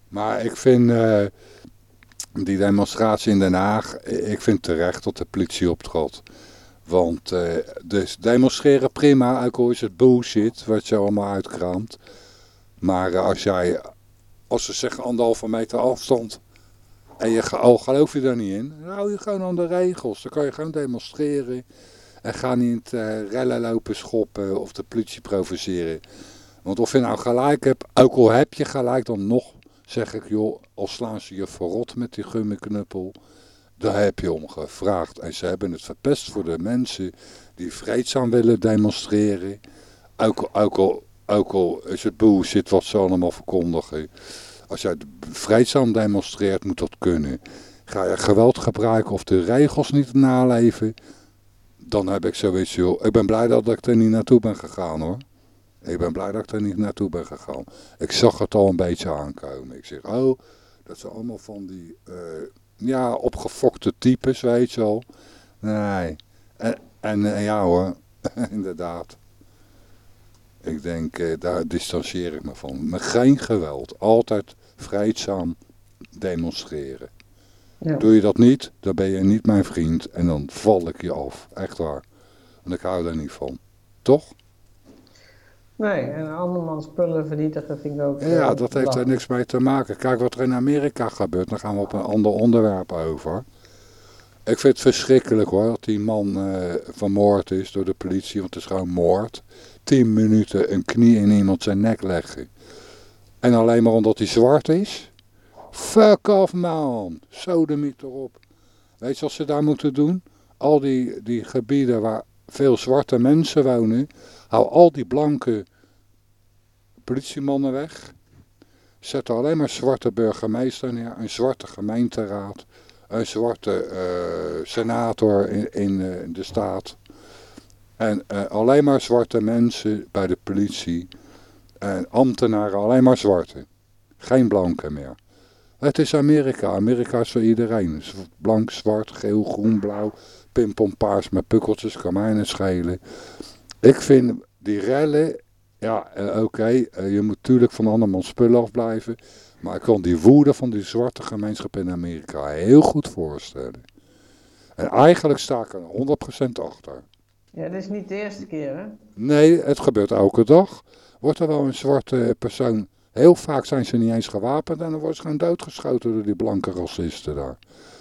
Maar ik vind uh, die demonstratie in Den Haag, ik vind terecht dat de politie optrad. Want uh, dus demonstreren prima, ook al is het bullshit wat je allemaal uitkraamt. Maar uh, als jij, als ze zeggen anderhalve meter afstand en je al geloof je daar niet in, dan hou je gewoon aan de regels. Dan kan je gewoon demonstreren en ga niet uh, rellen lopen schoppen of de politie provoceren. Want of je nou gelijk hebt, ook al heb je gelijk, dan nog zeg ik, joh, al slaan ze je verrot met die gummiknuppel, daar heb je om gevraagd. En ze hebben het verpest voor de mensen die vreedzaam willen demonstreren. Ook, al, ook al is het bullshit wat ze allemaal verkondigen. Als jij vreedzaam demonstreert, moet dat kunnen. Ga je geweld gebruiken of de regels niet naleven, dan heb ik zoiets, joh, ik ben blij dat ik er niet naartoe ben gegaan hoor. Ik ben blij dat ik er niet naartoe ben gegaan. Ik zag het al een beetje aankomen. Ik zeg, oh, dat zijn allemaal van die, uh, ja, opgefokte types, weet je wel. Nee. En, en uh, ja hoor, inderdaad. Ik denk, uh, daar distancieer ik me van. Maar geen geweld. Altijd vreedzaam demonstreren. Ja. Doe je dat niet, dan ben je niet mijn vriend. En dan val ik je af. Echt waar. Want ik hou daar niet van. Toch? Nee, en andermans spullen vernietigen vind ik ook... Ja, dat heeft er niks mee te maken. Kijk wat er in Amerika gebeurt. Dan gaan we op een ander onderwerp over. Ik vind het verschrikkelijk hoor, dat die man uh, vermoord is door de politie. Want het is gewoon moord. Tien minuten een knie in iemand zijn nek leggen. En alleen maar omdat hij zwart is... Fuck off man, sodemiet erop. Weet je wat ze daar moeten doen? Al die, die gebieden waar veel zwarte mensen wonen, hou al die blanke politiemannen weg. Zet alleen maar zwarte burgemeester neer, een zwarte gemeenteraad, een zwarte uh, senator in, in uh, de staat. En uh, alleen maar zwarte mensen bij de politie. En ambtenaren alleen maar zwarte. Geen blanke meer. Het is Amerika. Amerika is voor iedereen. Blank, zwart, geel, groen, blauw, pimpom, met pukkeltjes, kan mij niet schelen. Ik vind die rellen, ja, uh, oké, okay, uh, je moet natuurlijk van andermans spullen afblijven. Maar ik kon die woede van die zwarte gemeenschap in Amerika heel goed voorstellen. En eigenlijk sta ik er 100% achter. Ja, dat is niet de eerste keer, hè? Nee, het gebeurt elke dag. Wordt er wel een zwarte persoon, heel vaak zijn ze niet eens gewapend en dan worden ze gewoon doodgeschoten door die blanke racisten daar.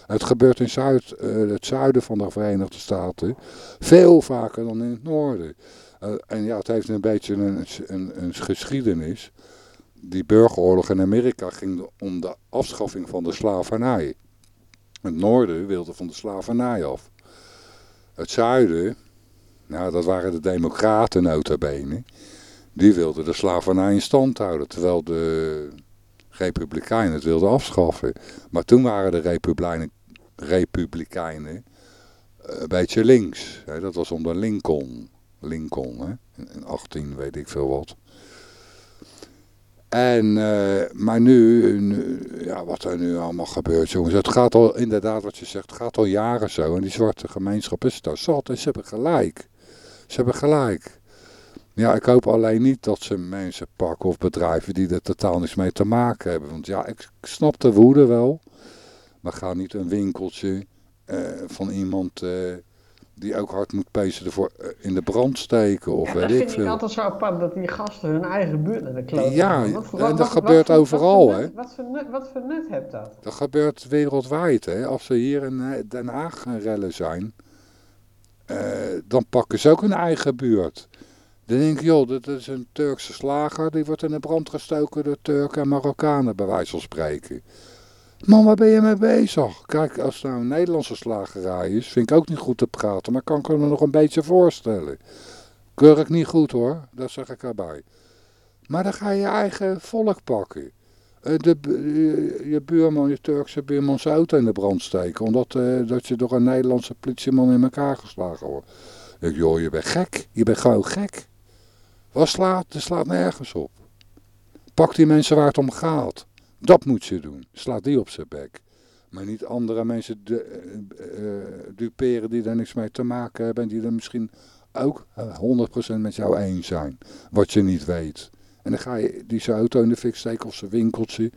Het gebeurt in Zuid, eh, het zuiden van de Verenigde Staten veel vaker dan in het noorden. Uh, en ja, het heeft een beetje een, een, een geschiedenis. Die burgeroorlog in Amerika ging om de afschaffing van de slavernij. Het noorden wilde van de slavernij af. Het zuiden, nou dat waren de democraten notabene, die wilden de slavernij in stand houden. Terwijl de republikeinen het wilden afschaffen. Maar toen waren de republikeinen, republikeinen een beetje links. Hè? Dat was onder Lincoln. Lincoln, hè? in 18 weet ik veel wat. En, uh, maar nu, nu, ja, wat er nu allemaal gebeurt, jongens. Het gaat al, inderdaad wat je zegt, het gaat al jaren zo. En die zwarte gemeenschap is daar zat. En ze hebben gelijk. Ze hebben gelijk. Ja, ik hoop alleen niet dat ze mensen pakken of bedrijven die er totaal niets mee te maken hebben. Want ja, ik, snap de woede wel. Maar ga niet een winkeltje uh, van iemand... Uh, die ook hard moet pezen ervoor in de brand steken of ja, weet ik. Dat vind ik altijd zo apart dat die gasten hun eigen buurt naar de kloot Ja, wat, wat, en dat gebeurt overal, wat hè. Wat voor, nut, wat voor nut hebt dat? Dat gebeurt wereldwijd, hè. Als ze hier in Den Haag gaan rellen zijn, dan pakken ze ook hun eigen buurt. Dan denk ik, joh, dat is een Turkse slager, die wordt in de brand gestoken door Turken en Marokkanen, bij wijze van spreken. Man, waar ben je mee bezig? Kijk, als het nou een Nederlandse slagerij is, vind ik ook niet goed te praten, maar kan ik me nog een beetje voorstellen. Keur ik niet goed hoor, dat zeg ik erbij. Maar dan ga je je eigen volk pakken. De, je, je buurman, je Turkse buurman zijn auto in de brand steken, omdat uh, dat je door een Nederlandse politieman in elkaar geslagen wordt. Ik joh, je bent gek. Je bent gewoon gek. Wat slaat? Het slaat nergens op. Pak die mensen waar het om gaat. Dat moet je doen. Sla die op zijn bek. Maar niet andere mensen du uh, uh, duperen die daar niks mee te maken hebben. En die er misschien ook 100% met jou eens zijn. Wat je niet weet. En dan ga je die zijn auto in de fik steken of zijn winkeltje.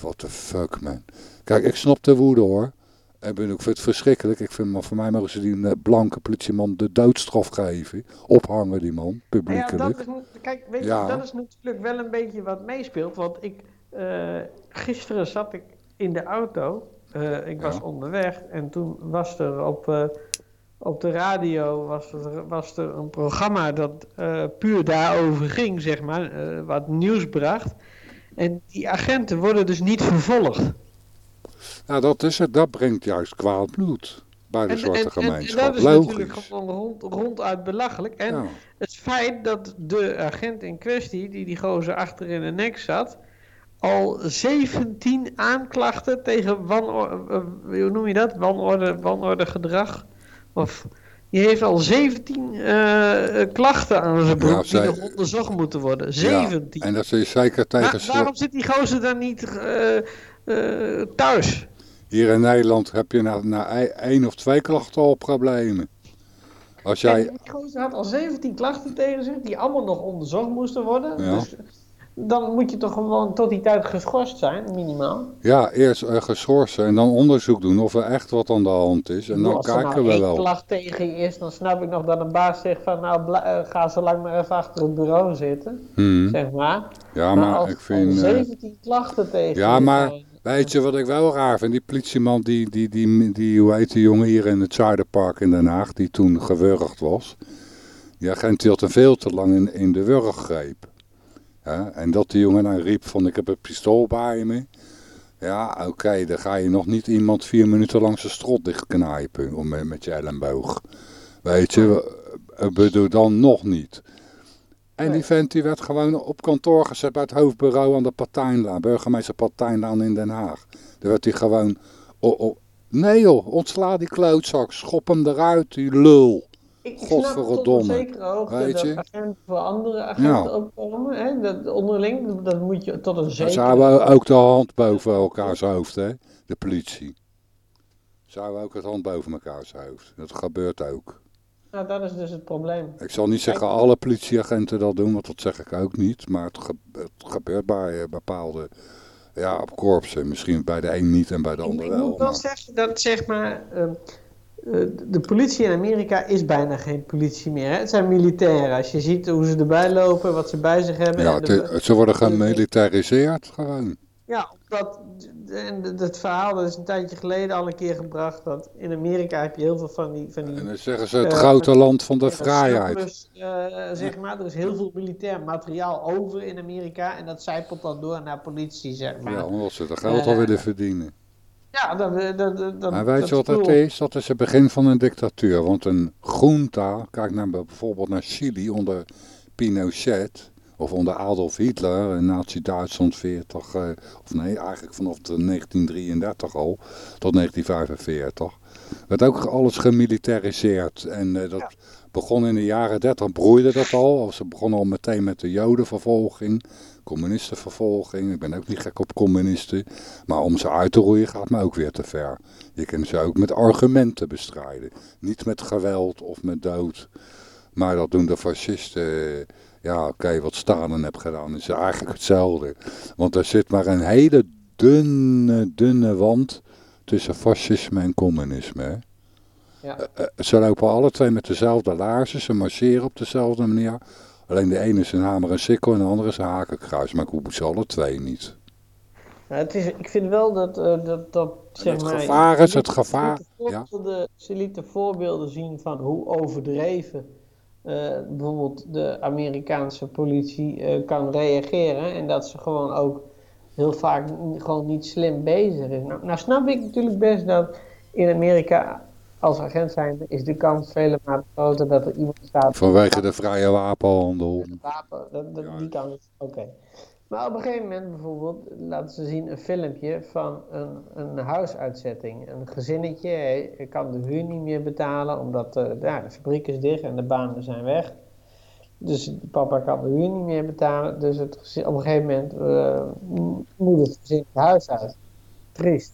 What the fuck man. Kijk, ik snap de woede hoor. Ik ben ook het verschrikkelijk. Ik vind maar voor mij mogen ze die blanke politieman de doodstraf geven. Ophangen die man, publiekelijk. Ja, dat is, kijk, weet Ja. je, dat is natuurlijk wel een beetje wat meespeelt. Want ik, eh, gisteren zat ik in de auto. Eh, ik was Ja. onderweg en toen was er op, eh, op de radio was er, was er een programma dat eh, puur daarover ging, zeg maar. eh, wat nieuws bracht. En die agenten worden dus niet vervolgd. Nou, dat is het. Dat brengt juist kwaad bloed bij de zwarte en, en gemeenschap. dat is natuurlijk gewoon rond, ronduit belachelijk. En Ja. het feit dat de agent in kwestie, die die gozer achter in de nek zat, al 17 aanklachten tegen wanorde, hoe noem je dat? Wanorde, wanorde gedrag. Of, die heeft al 17 eh, klachten aan zijn broek Ja, die nog onderzocht moeten worden. Ja, 17. En dat ze zeker tegen... Maar waarom zit die gozer dan niet eh, eh, thuis? Hier in Nederland heb je na, na één of twee klachten al problemen. Als jij... Die gozer had al 17 klachten tegen zich, die allemaal nog onderzocht moesten worden. Ja. Dus dan moet je toch gewoon tot die tijd geschorst zijn, minimaal. Ja, eerst uh, geschorsen en dan onderzoek doen of er echt wat aan de hand is. En dan Als er kijken nou we wel. klacht tegen je is, dan snap ik nog dat een baas zegt van nou eh, ga zo lang maar even achter het bureau zitten, Hmm. zeg maar. Ja, maar maar als ik er vind... eh, 17 klachten tegen Ja, maar weet je wat ik wel raar vind? Die politieman, die, die, die, die, hoe heet die jongen hier in het Zuiderpark in Den Haag, die toen gewurgd was. Die agent die had hem veel te lang in, in de wurggreep. Ja, en dat die jongen dan riep van ik heb een pistool bij me. Ja, oké, dan ga je nog niet iemand vier minuten lang zijn strot dichtknijpen om, met met je elleboog. Weet je, ik bedoel dan nog niet. En die vent die werd gewoon op kantoor gezet bij het hoofdbureau aan de Partijnlaan, burgemeester Partijnlaan in Den Haag. Daar werd hij gewoon, o- o- nee joh, ontsla die klootzak, schop hem eruit, die lul. Ik snap godverdomme. zekere hoogte Weet dat agenten voor andere agenten Ja. opkomen. Hè? Dat, onderling, dat moet je tot een Ze zekere... houden ook de hand boven elkaars hoofd, hè, de politie. Ze houden ook het hand boven elkaars hoofd. Dat gebeurt ook. Nou, dat is dus het probleem. Ik zal niet zeggen alle politieagenten dat doen, want dat zeg ik ook niet. Maar het, ge- het gebeurt bij eh, bepaalde ja, op korpsen. Misschien bij de een niet en bij de ander ik wel. moet wel maar- zeggen dat zeg maar, eh, eh, de politie in Amerika is bijna geen politie meer. Hè? Het zijn militairen. Als je ziet hoe ze erbij lopen, wat ze bij zich hebben. Ja, de- ze worden gemilitariseerd gewoon. Ja, dat, en het verhaal dat is een tijdje geleden al een keer gebracht. Dat in Amerika heb je heel veel van die. Van die En dan zeggen ze het Eh, grote land van de ja, vrijheid. eh, zeg maar. Er is heel veel militair materiaal over in Amerika. En dat zijpelt dan door naar politie, zeg maar. Ja, omdat ze er geld al Eh, willen verdienen. Dat, dat, dat, dat, Maar weet je wat het is? Dat is het begin van een dictatuur. Want een junta, kijk naar bijvoorbeeld naar Chili onder Pinochet. Of onder Adolf Hitler in Nazi-Duitsland 40. eh, of nee, eigenlijk vanaf de 1933 al. Tot 1945. Werd ook alles gemilitariseerd. En eh, dat begon in de jaren 30, broeide dat al. Ze begonnen al meteen met de jodenvervolging. Communistenvervolging. Ik ben ook niet gek op communisten. Maar om ze uit te roeien gaat me ook weer te ver. Je kunt ze ook met argumenten bestrijden. Niet met geweld of met dood. Maar dat doen de fascisten. eh, Ja, oké, wat Stalin heeft gedaan is eigenlijk hetzelfde. Want er zit maar een hele dunne, dunne wand tussen fascisme en communisme. Hè? Ja. Eh, eh, ze lopen alle twee met dezelfde laarzen, ze marcheren op dezelfde manier. Alleen de ene is een hamer en sikkel en de andere is een hakenkruis. Maar ik hoef ze alle twee niet. Ja, het is, ik vind wel dat, eh, dat, dat zeg het maar... gevaar is ze het lieten- gevaar, Ze lieten, voorbeelden, ze lieten voorbeelden zien van hoe overdreven eh, bijvoorbeeld de Amerikaanse politie eh, kan reageren. En dat ze gewoon ook heel vaak gewoon niet slim bezig is. Nou, nou snap ik natuurlijk best dat in Amerika als agent zijn is de kans vele malen groter dat er iemand staat... Vanwege de vrije wapenhandel. wapen, dat, dat, die kans oké. Maar op een gegeven moment bijvoorbeeld laten ze zien een filmpje van een, een huisuitzetting. Een gezinnetje kan de huur niet meer betalen omdat eh, ja, de fabriek is dicht en de banen zijn weg. Dus papa kan de huur niet meer betalen. Dus het, gezin- op een gegeven moment m- moet het gezin het huis uit. Triest.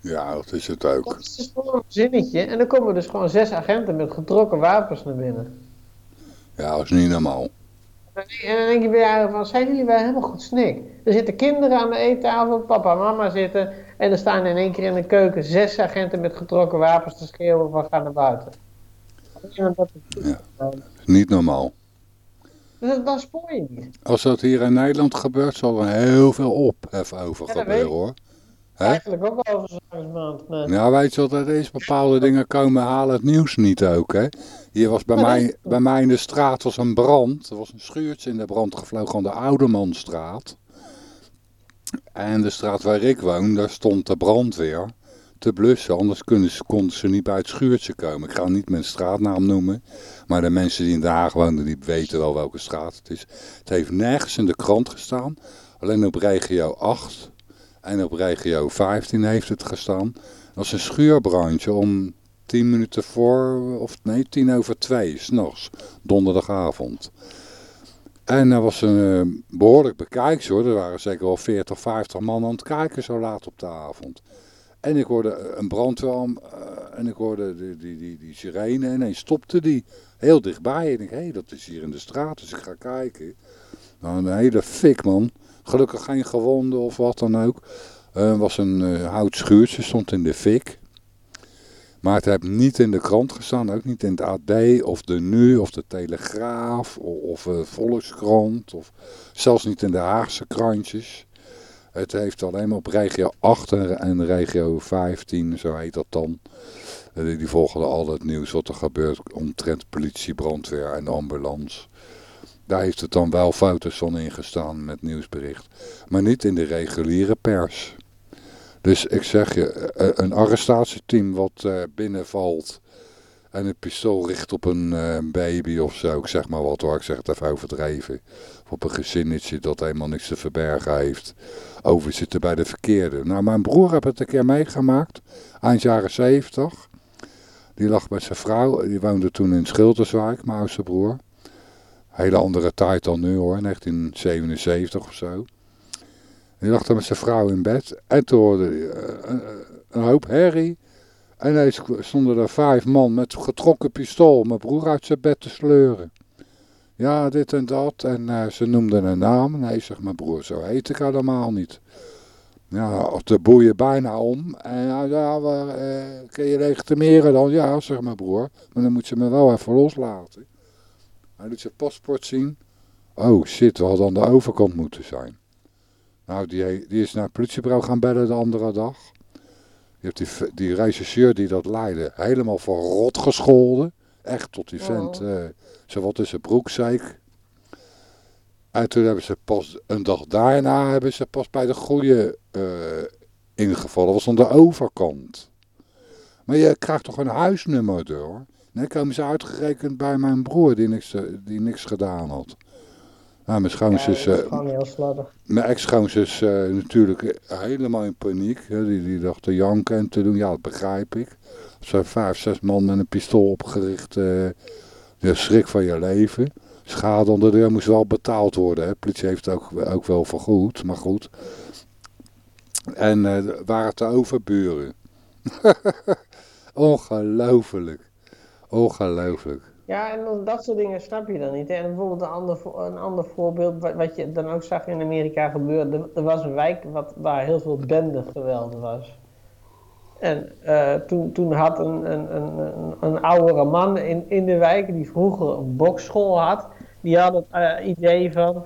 Ja, dat is het ook. Dat is dus gewoon een gezinnetje. En dan komen dus gewoon zes agenten met getrokken wapens naar binnen. Ja, dat is niet normaal. En dan denk je bij je van, zijn jullie wel helemaal goed snik? Er zitten kinderen aan de eettafel, papa en mama zitten. En er staan in één keer in de keuken zes agenten met getrokken wapens te schreeuwen van ga naar buiten. Ja. Niet normaal. Dat, dat spoor je niet. Als dat hier in Nederland gebeurt, zal er heel veel ophef over gebeuren hoor. Eigenlijk ook al over zo'n maand. Maar... Ja, weet je wat het is? Bepaalde dingen komen halen het nieuws niet ook, hè. Hier was bij, mij, bij mij in de straat was een brand. Er was een schuurtje in de brand gevlogen aan de Oudemanstraat. En de straat waar ik woon, daar stond de brandweer te blussen. Anders konden ze, ze niet bij het schuurtje komen. Ik ga niet mijn straatnaam noemen. Maar de mensen die in Den Haag woonden, die weten wel welke straat het is. Het heeft nergens in de krant gestaan. Alleen op regio 8 en op regio 15 heeft het gestaan. Dat was een schuurbrandje om 10 minuten voor, of nee, 10 over 2, s'nachts, donderdagavond. En er was een eh, behoorlijk bekijks hoor. Er waren zeker wel 40, 50 man aan het kijken zo laat op de avond. En ik hoorde een brandweer eh, en ik hoorde die, die, die, die sirene en ineens stopte die heel dichtbij. En ik denk, hé, dat is hier in de straat, dus ik ga kijken. Nou, een hele fik man. Gelukkig geen gewonden of wat dan ook. Er was een eh hout schuurtje, stond in de fik. Maar het heeft niet in de krant gestaan, ook niet in het AD of de Nu of de Telegraaf of, Volkskrant of zelfs niet in de Haagse krantjes. Het heeft alleen maar op regio 8 en, regio 15, zo heet dat dan. Eh, die, volgden al het nieuws wat er gebeurt omtrent politie, brandweer en ambulance. Daar heeft het dan wel foto's van ingestaan met nieuwsbericht. Maar niet in de reguliere pers. Dus ik zeg je, eh, een arrestatieteam wat eh, binnenvalt en een pistool richt op een baby of zo, ik zeg maar wat hoor, ik zeg het even overdreven. Of op een gezinnetje dat helemaal niks te verbergen heeft. Overzitten bij de verkeerde. Nou, mijn broer heeft het een keer meegemaakt, eind jaren 70. Die lag met zijn vrouw, die woonde toen in Schilderswijk, mijn oudste broer. Hele andere tijd dan nu hoor, 1977 of zo. Die lag daar met zijn vrouw in bed. En toen hoorde hij eh, een, een hoop herrie. En ineens stonden er vijf man met getrokken pistool mijn broer uit zijn bed te sleuren. Ja, dit en dat. En eh, ze noemden een naam. Nee, zeg mijn broer, zo heet ik helemaal niet. Ja, de boeien bijna om. En ja, ja waar, eh, kun je legitimeren dan? Ja, zeg mijn broer. Maar dan moet je me wel even loslaten. Hij doet zijn paspoort zien. Oh shit, we hadden aan de overkant moeten zijn. Nou, die, die is naar het politiebureau gaan bellen de andere dag. Je hebt die, die regisseur die dat leidde helemaal verrot gescholden. Echt tot die vent, Oh. eh zo wat in zijn broekzeik. En toen hebben ze pas, een dag daarna, hebben ze pas bij de goede eh, ingevallen. Dat was aan de overkant. Maar je krijgt toch een huisnummer door? Nee, komen ze uitgerekend bij mijn broer die niks, eh, die niks gedaan had. Nou, mijn Ja, schoonzus, is eh, gewoon heel slordig. mijn ex-schoonzus eh, natuurlijk helemaal in paniek. Hè. Die, die dacht te janken en te doen. Ja, dat begrijp ik. Er zijn vijf, zes man met een pistool opgericht. De schrik van je leven. Schade onder de deur moest wel betaald worden. Hè. De politie heeft het ook, ook wel vergoed, maar goed. En eh, waren het de overburen. Ongelooflijk. Ongelooflijk. Ja, en dat soort dingen snap je dan niet. En bijvoorbeeld een ander, een ander voorbeeld, wat, je dan ook zag in Amerika gebeuren. Er, er was een wijk wat, waar heel veel bendegeweld was. En eh, toen, toen had een, een, een, een, oudere man in, in de wijk, die vroeger een bokschool had, die had het eh, idee van,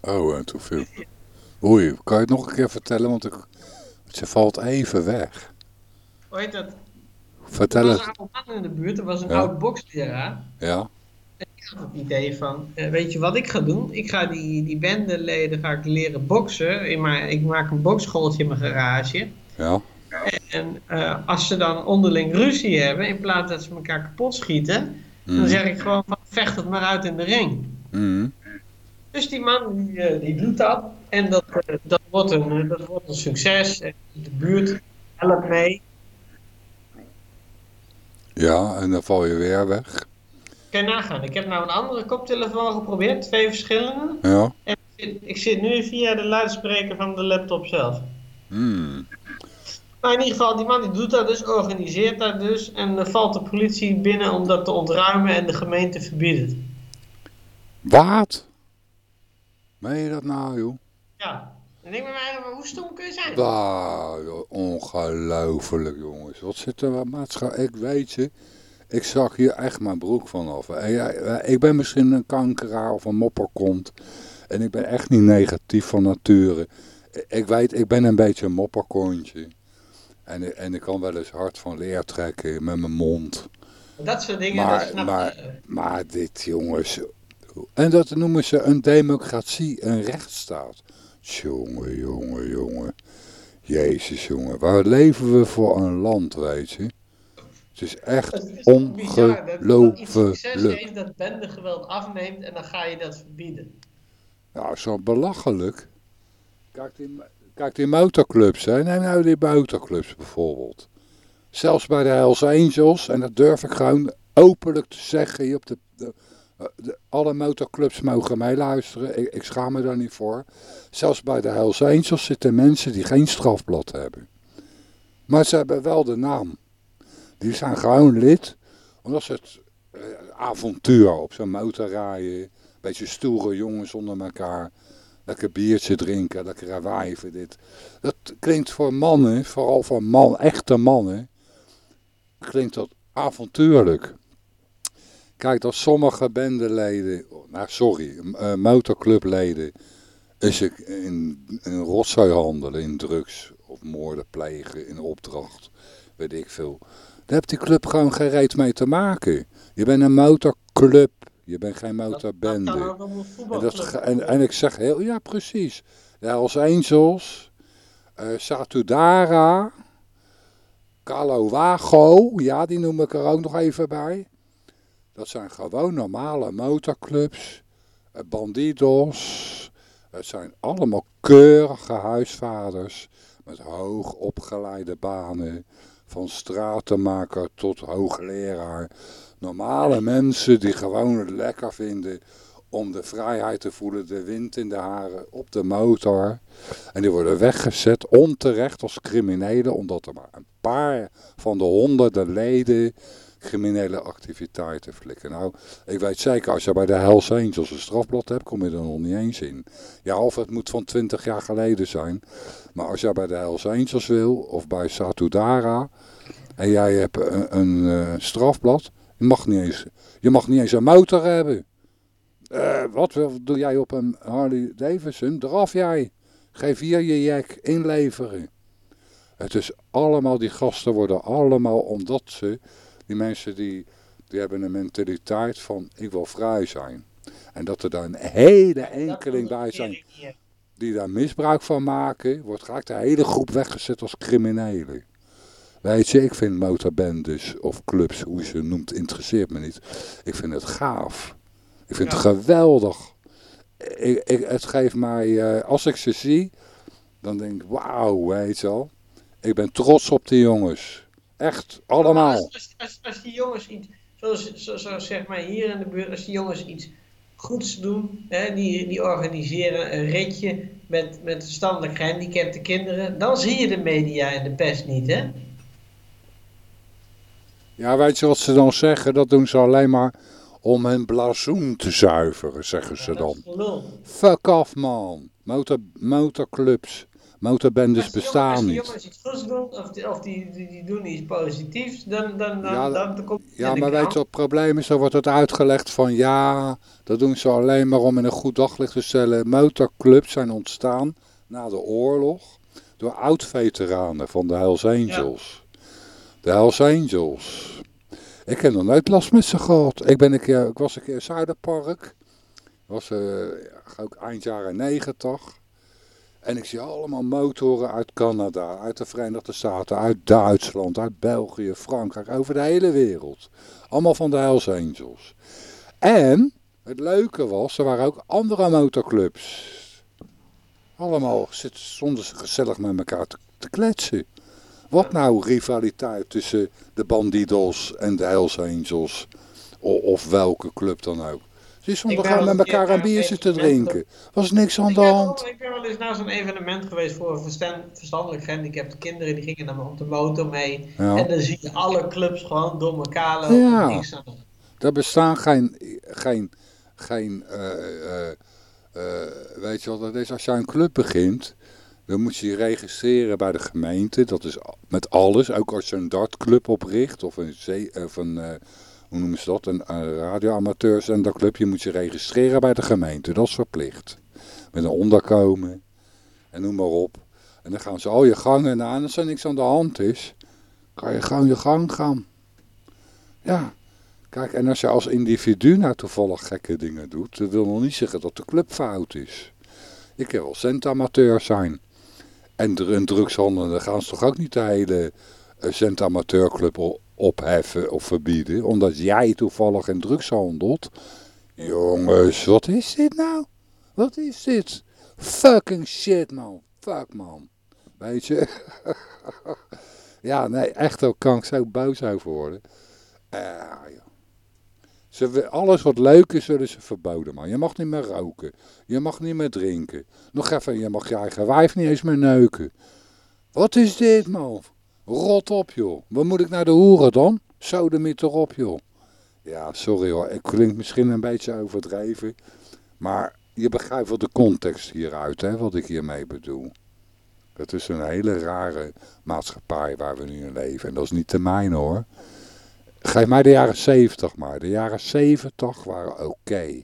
Oh, en toen viel. Oei, kan je het nog een keer vertellen? Want ik, ze valt even weg. hoe heet dat? Vertel er het. was een oude man in de buurt, er was een Ja. oud boksleraar. Ja. Ik had het idee van, eh, weet je wat ik ga doen? Ik ga die, die bendeleden ga ik leren boksen. Ik maak, ik maak een bokschooltje in mijn garage. Ja. En eh, als ze dan onderling ruzie hebben, in plaats dat ze elkaar kapot schieten, dan Mm. zeg ik gewoon van, vecht het maar uit in de ring. Mm. Dus die man die, eh, die doet dat en dat, dat, wordt een, dat wordt een succes. En de buurt helpt mee. Ja, en dan val je weer weg. Kan je nagaan, ik heb nou een andere koptelefoon geprobeerd, twee verschillende. Ja. En ik zit, ik zit nu via de luidspreker van de laptop zelf. Mm. Maar in ieder geval, die man die doet dat dus, organiseert dat dus. En dan valt de politie binnen om dat te ontruimen en de gemeente verbiedt het. Wat? Meen je dat nou, joh? Ja. En ik denk bij mij, maar hoe stom kun je zijn? Joh, ongelooflijk, jongens. Wat zit er wat maatschappij? Ik weet je, ik zag hier echt mijn broek vanaf. En ja, Ik ben misschien een kankeraar of een mopperkont. En ik ben echt niet negatief van nature. Ik weet, ik ben een beetje een mopperkontje. En, en ik kan wel eens hard van leer trekken met mijn mond. Dat soort dingen, Maar- dat maar- je. Maar dit, jongens. En dat noemen ze een democratie, een rechtsstaat. Jongen, jongen, jongen. Jezus, jongen. Waar leven we voor een land, weet je? Het is echt ongelooflijk. dat bendegeweld afneemt en dan ga je dat verbieden. Nou, zo belachelijk. Kijk die, kijk die motorclubs, hè. Neem nou die motorclubs bijvoorbeeld. Zelfs bij de Hells Angels, en dat durf ik gewoon openlijk te zeggen. Hier op de, alle motorclubs mogen meeluisteren. Ik, ik schaam me daar niet voor. Zelfs bij de Hells Angels zitten mensen die geen strafblad hebben. Maar ze hebben wel de naam. Die zijn gewoon lid. Omdat ze het eh, avontuur op zo'n motor rijden. Beetje stoere jongens onder elkaar. Lekker biertje drinken, lekker wijven dit. Dat klinkt voor mannen, vooral voor man, echte mannen, klinkt dat avontuurlijk. Kijk, dat sommige bendeleden, nou sorry, eh, motorclubleden, is in, in rotzooi handelen, in drugs of moorden plegen, in opdracht, weet ik veel. Daar heeft die club gewoon geen reet mee te maken. Je bent een motorclub, je bent geen motorbende. En, dat, en, en ik zeg heel, ja precies. De Hells Angels, eh Satudara, Kalawago, ja die noem ik er ook nog even bij. Dat zijn gewoon normale motorclubs, eh, bandidos. Het zijn allemaal keurige huisvaders met hoog opgeleide banen. Van stratenmaker tot hoogleraar. Normale mensen die gewoon het lekker vinden om de vrijheid te voelen, de wind in de haren, op de motor. En die worden weggezet onterecht als criminelen, omdat er maar een paar van de honderden leden criminele activiteiten flikken. Nou, ik weet zeker, als je bij de Hells Angels een strafblad hebt, kom je er nog niet eens in. Ja, of het moet van 20 jaar geleden zijn. Maar als jij bij de Hells Angels wil, of bij Satudara, en jij hebt een, uh, strafblad, je mag, niet eens, je mag niet eens een motor hebben. Uh, wat doe jij op een Harley Davidson? Draf jij. Geef hier je jack inleveren. Het is allemaal, die gasten worden allemaal omdat ze, die mensen die, die hebben een mentaliteit van ik wil vrij zijn. En dat er daar een hele enkeling bij zijn die daar misbruik van maken, wordt gelijk de hele groep weggezet als criminelen. Weet je, ik vind motorbendes of clubs, hoe je ze noemt, interesseert me niet. Ik vind het gaaf. Ik vind het geweldig. Ik, ik, het geeft mij, uh, als ik ze zie, dan denk ik, wauw, weet je wel. Ik ben trots op die jongens. Echt, allemaal. Als, als, als, die jongens iets, zoals, zoals zeg maar hier in de buurt, als die jongens iets goeds doen, hè, die, die organiseren een ritje met, met verstandelijk gehandicapte kinderen, dan zie je de media en de pers niet, hè? Ja, weet je wat ze dan zeggen? Dat doen ze alleen maar om hun blazoen te zuiveren, zeggen ze dan. Fuck off, man. Motor, motorclubs, motorbendes bestaan niet. Als die jongens iets goeds doen, of, die, of die, die, die, doen iets positiefs, dan, dan, dan, ja, dan, komt Ja, maar weet je wat het probleem is? Dan wordt het uitgelegd van ja, dat doen ze alleen maar om in een goed daglicht te stellen. Motorclubs zijn ontstaan na de oorlog door oud-veteranen van de Hells Angels. De Hells Angels. Ik heb nog nooit last met ze gehad. Ik, ben een keer, ik was een keer in Zuiderpark. was uh, ook eind jaren negentig. En ik zie allemaal motoren uit Canada, uit de Verenigde Staten, uit Duitsland, uit België, Frankrijk, over de hele wereld. Allemaal van de Hells Angels. En het leuke was, er waren ook andere motorclubs. Allemaal stonden ze gezellig met elkaar te, te kletsen. Wat nou rivaliteit tussen de Bandidos en de Hells Angels? Of, of welke club dan ook. Ze stonden gewoon met elkaar een biertje te drinken. Was niks aan de hand. ik ben wel eens naar zo'n evenement geweest voor verstand, verstandelijk gehandicapte kinderen. Die gingen dan op de motor mee. En dan zie je alle clubs gewoon door elkaar lopen. Ja. Er bestaan geen, geen, geen uh, uh, uh, weet je wat dat is, als je een club begint, dan moet je je registreren bij de gemeente. Dat is met alles. Ook als je een dartclub opricht of een, zee, of een hoe noemen ze dat, een, een radioamateurs en dat clubje moet je registreren bij de gemeente. Dat is verplicht. Met een onderkomen en noem maar op. En dan gaan ze al je gangen en als er niks aan de hand is, kan je gewoon je gang gaan. Ja, kijk, en als je als individu nou toevallig gekke dingen doet, dat wil nog niet zeggen dat de club fout is. Ik kan wel centamateur zijn. En een drugshandel, gaan ze toch ook niet de hele centamateurclub opheffen of verbieden. Omdat jij toevallig in drugs handelt. Jongens, wat is dit nou? Wat is dit? Fucking shit man. Fuck man. Weet je? ja, nee, echt ook kan ik zo boos over worden. Uh, ja. Ze, alles wat leuk is, willen ze verboden, man. Je mag niet meer roken. Je mag niet meer drinken. Nog even, je mag je eigen wijf niet eens meer neuken. Wat is dit, man? Rot op, joh. Wat moet ik naar de hoeren dan? Sodemiet erop, joh. Ja, sorry hoor. Ik klink misschien een beetje overdreven. Maar je begrijpt wel de context hieruit, hè, wat ik hiermee bedoel. Het is een hele rare maatschappij waar we nu in leven. En dat is niet de mijne, hoor. Geef mij de jaren 70 maar. De jaren 70 waren oké.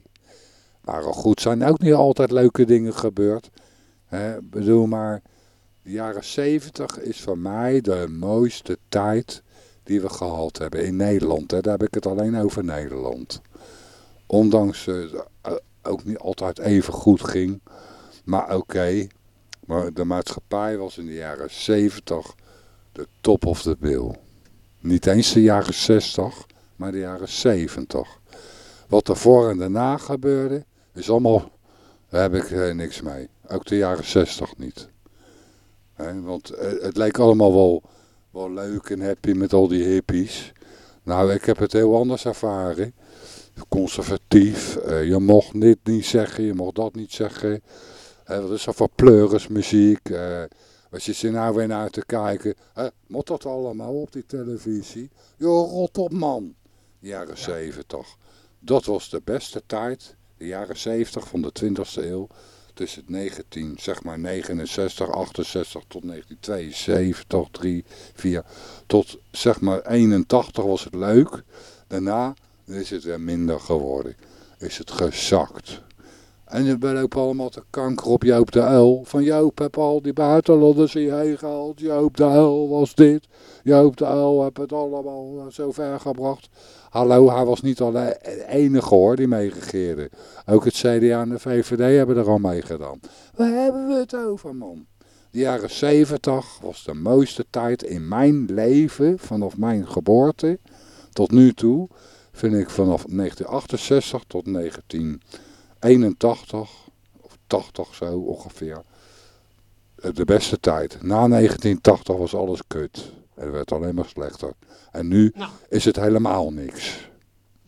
Waren goed. Zijn ook niet altijd leuke dingen gebeurd. Ik bedoel maar, de jaren 70 is voor mij de mooiste tijd die we gehad hebben in Nederland. Hè. Daar heb ik het alleen over Nederland. Ondanks uh, ook niet altijd even goed ging. Maar oké. Maar de maatschappij was in de jaren 70 de top of the bill. Niet eens de jaren 60, maar de jaren 70. Wat er voor en daarna gebeurde, is allemaal, daar heb ik eh, niks mee. Ook de jaren 60 niet. Want eh, het leek allemaal wel, wel leuk en happy met al die hippies. Nou, ik heb het heel anders ervaren. Conservatief, uh, je mocht dit niet zeggen, je mocht dat niet zeggen. wat is er voor pleurismuziek? Als je ze nou weer naar te kijken, moet dat allemaal op die televisie? Joh, rot op man. De jaren zeventig. Dat was de beste tijd, de jaren 70 van de 20e eeuw. Tussen 19, zeg maar 69, 68 tot 1972, 3, 4, tot zeg maar 81 was het leuk. Daarna is het weer minder geworden. Is het gezakt. En we lopen allemaal te kanker op Joop de Uil. Van Joop heb al die buitenlanders hierheen gehaald. Joop de Uil was dit. Joop de Uil heb het allemaal zo ver gebracht. Hallo, hij was niet al de enige hoor die meegegeerde. Ook het CDA en de VVD hebben er al mee gedaan. Waar hebben we het over man? De jaren 70 was de mooiste tijd in mijn leven, vanaf mijn geboorte tot nu toe. Vind ik vanaf 1968 tot 1981, of 80 zo ongeveer, de beste tijd. Na 1980 was alles kut. Het werd alleen maar slechter. En nu Nou. is het helemaal niks.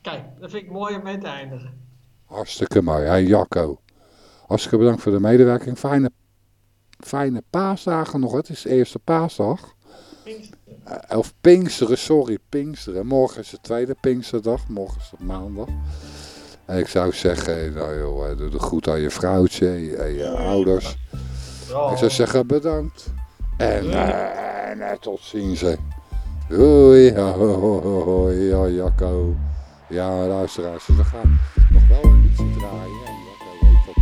Kijk, dat vind ik mooi om mee te eindigen. Hartstikke mooi. Hey Jacco. Hartstikke bedankt voor de medewerking. Fijne, fijne paasdagen nog. Het is de eerste paasdag. Eh, of Pinksteren, sorry, Pinksteren. Morgen is de tweede Pinksterdag. Morgen is het maandag. En ik zou zeggen, nou joh, eh, doe de goed aan je vrouwtje en je ouders. Ik zou zeggen bedankt. En, eh, en eh, tot ziens. hè. Doei. Hoi, ja, Jacco. Ja, luisteraars, we gaan nog wel een liedje draaien. En Jacco weet dat.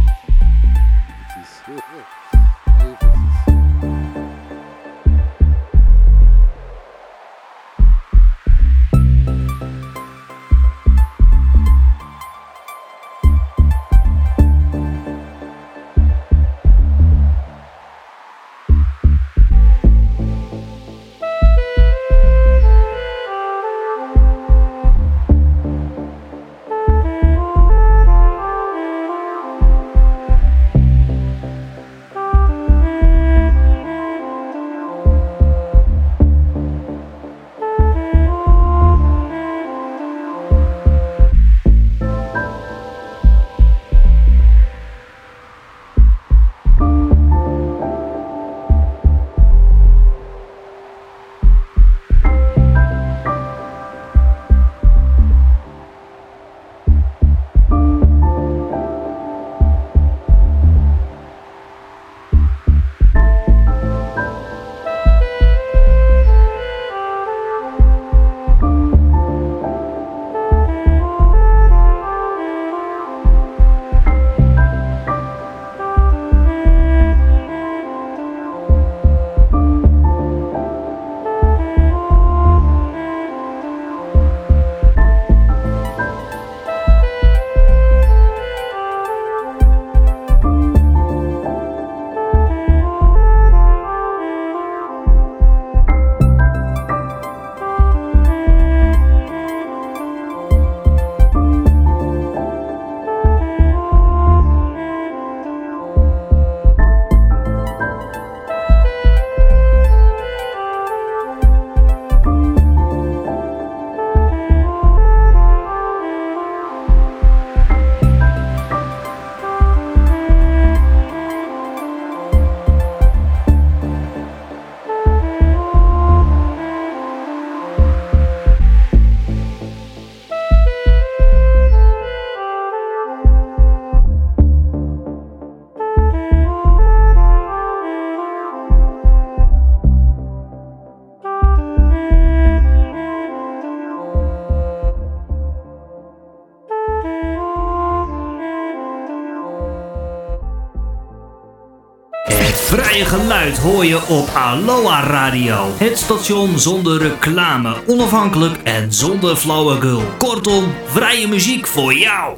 Geluid hoor je op Aloha Radio. Het station zonder reclame, onafhankelijk en zonder flauwekul. Kortom, vrije muziek voor jou.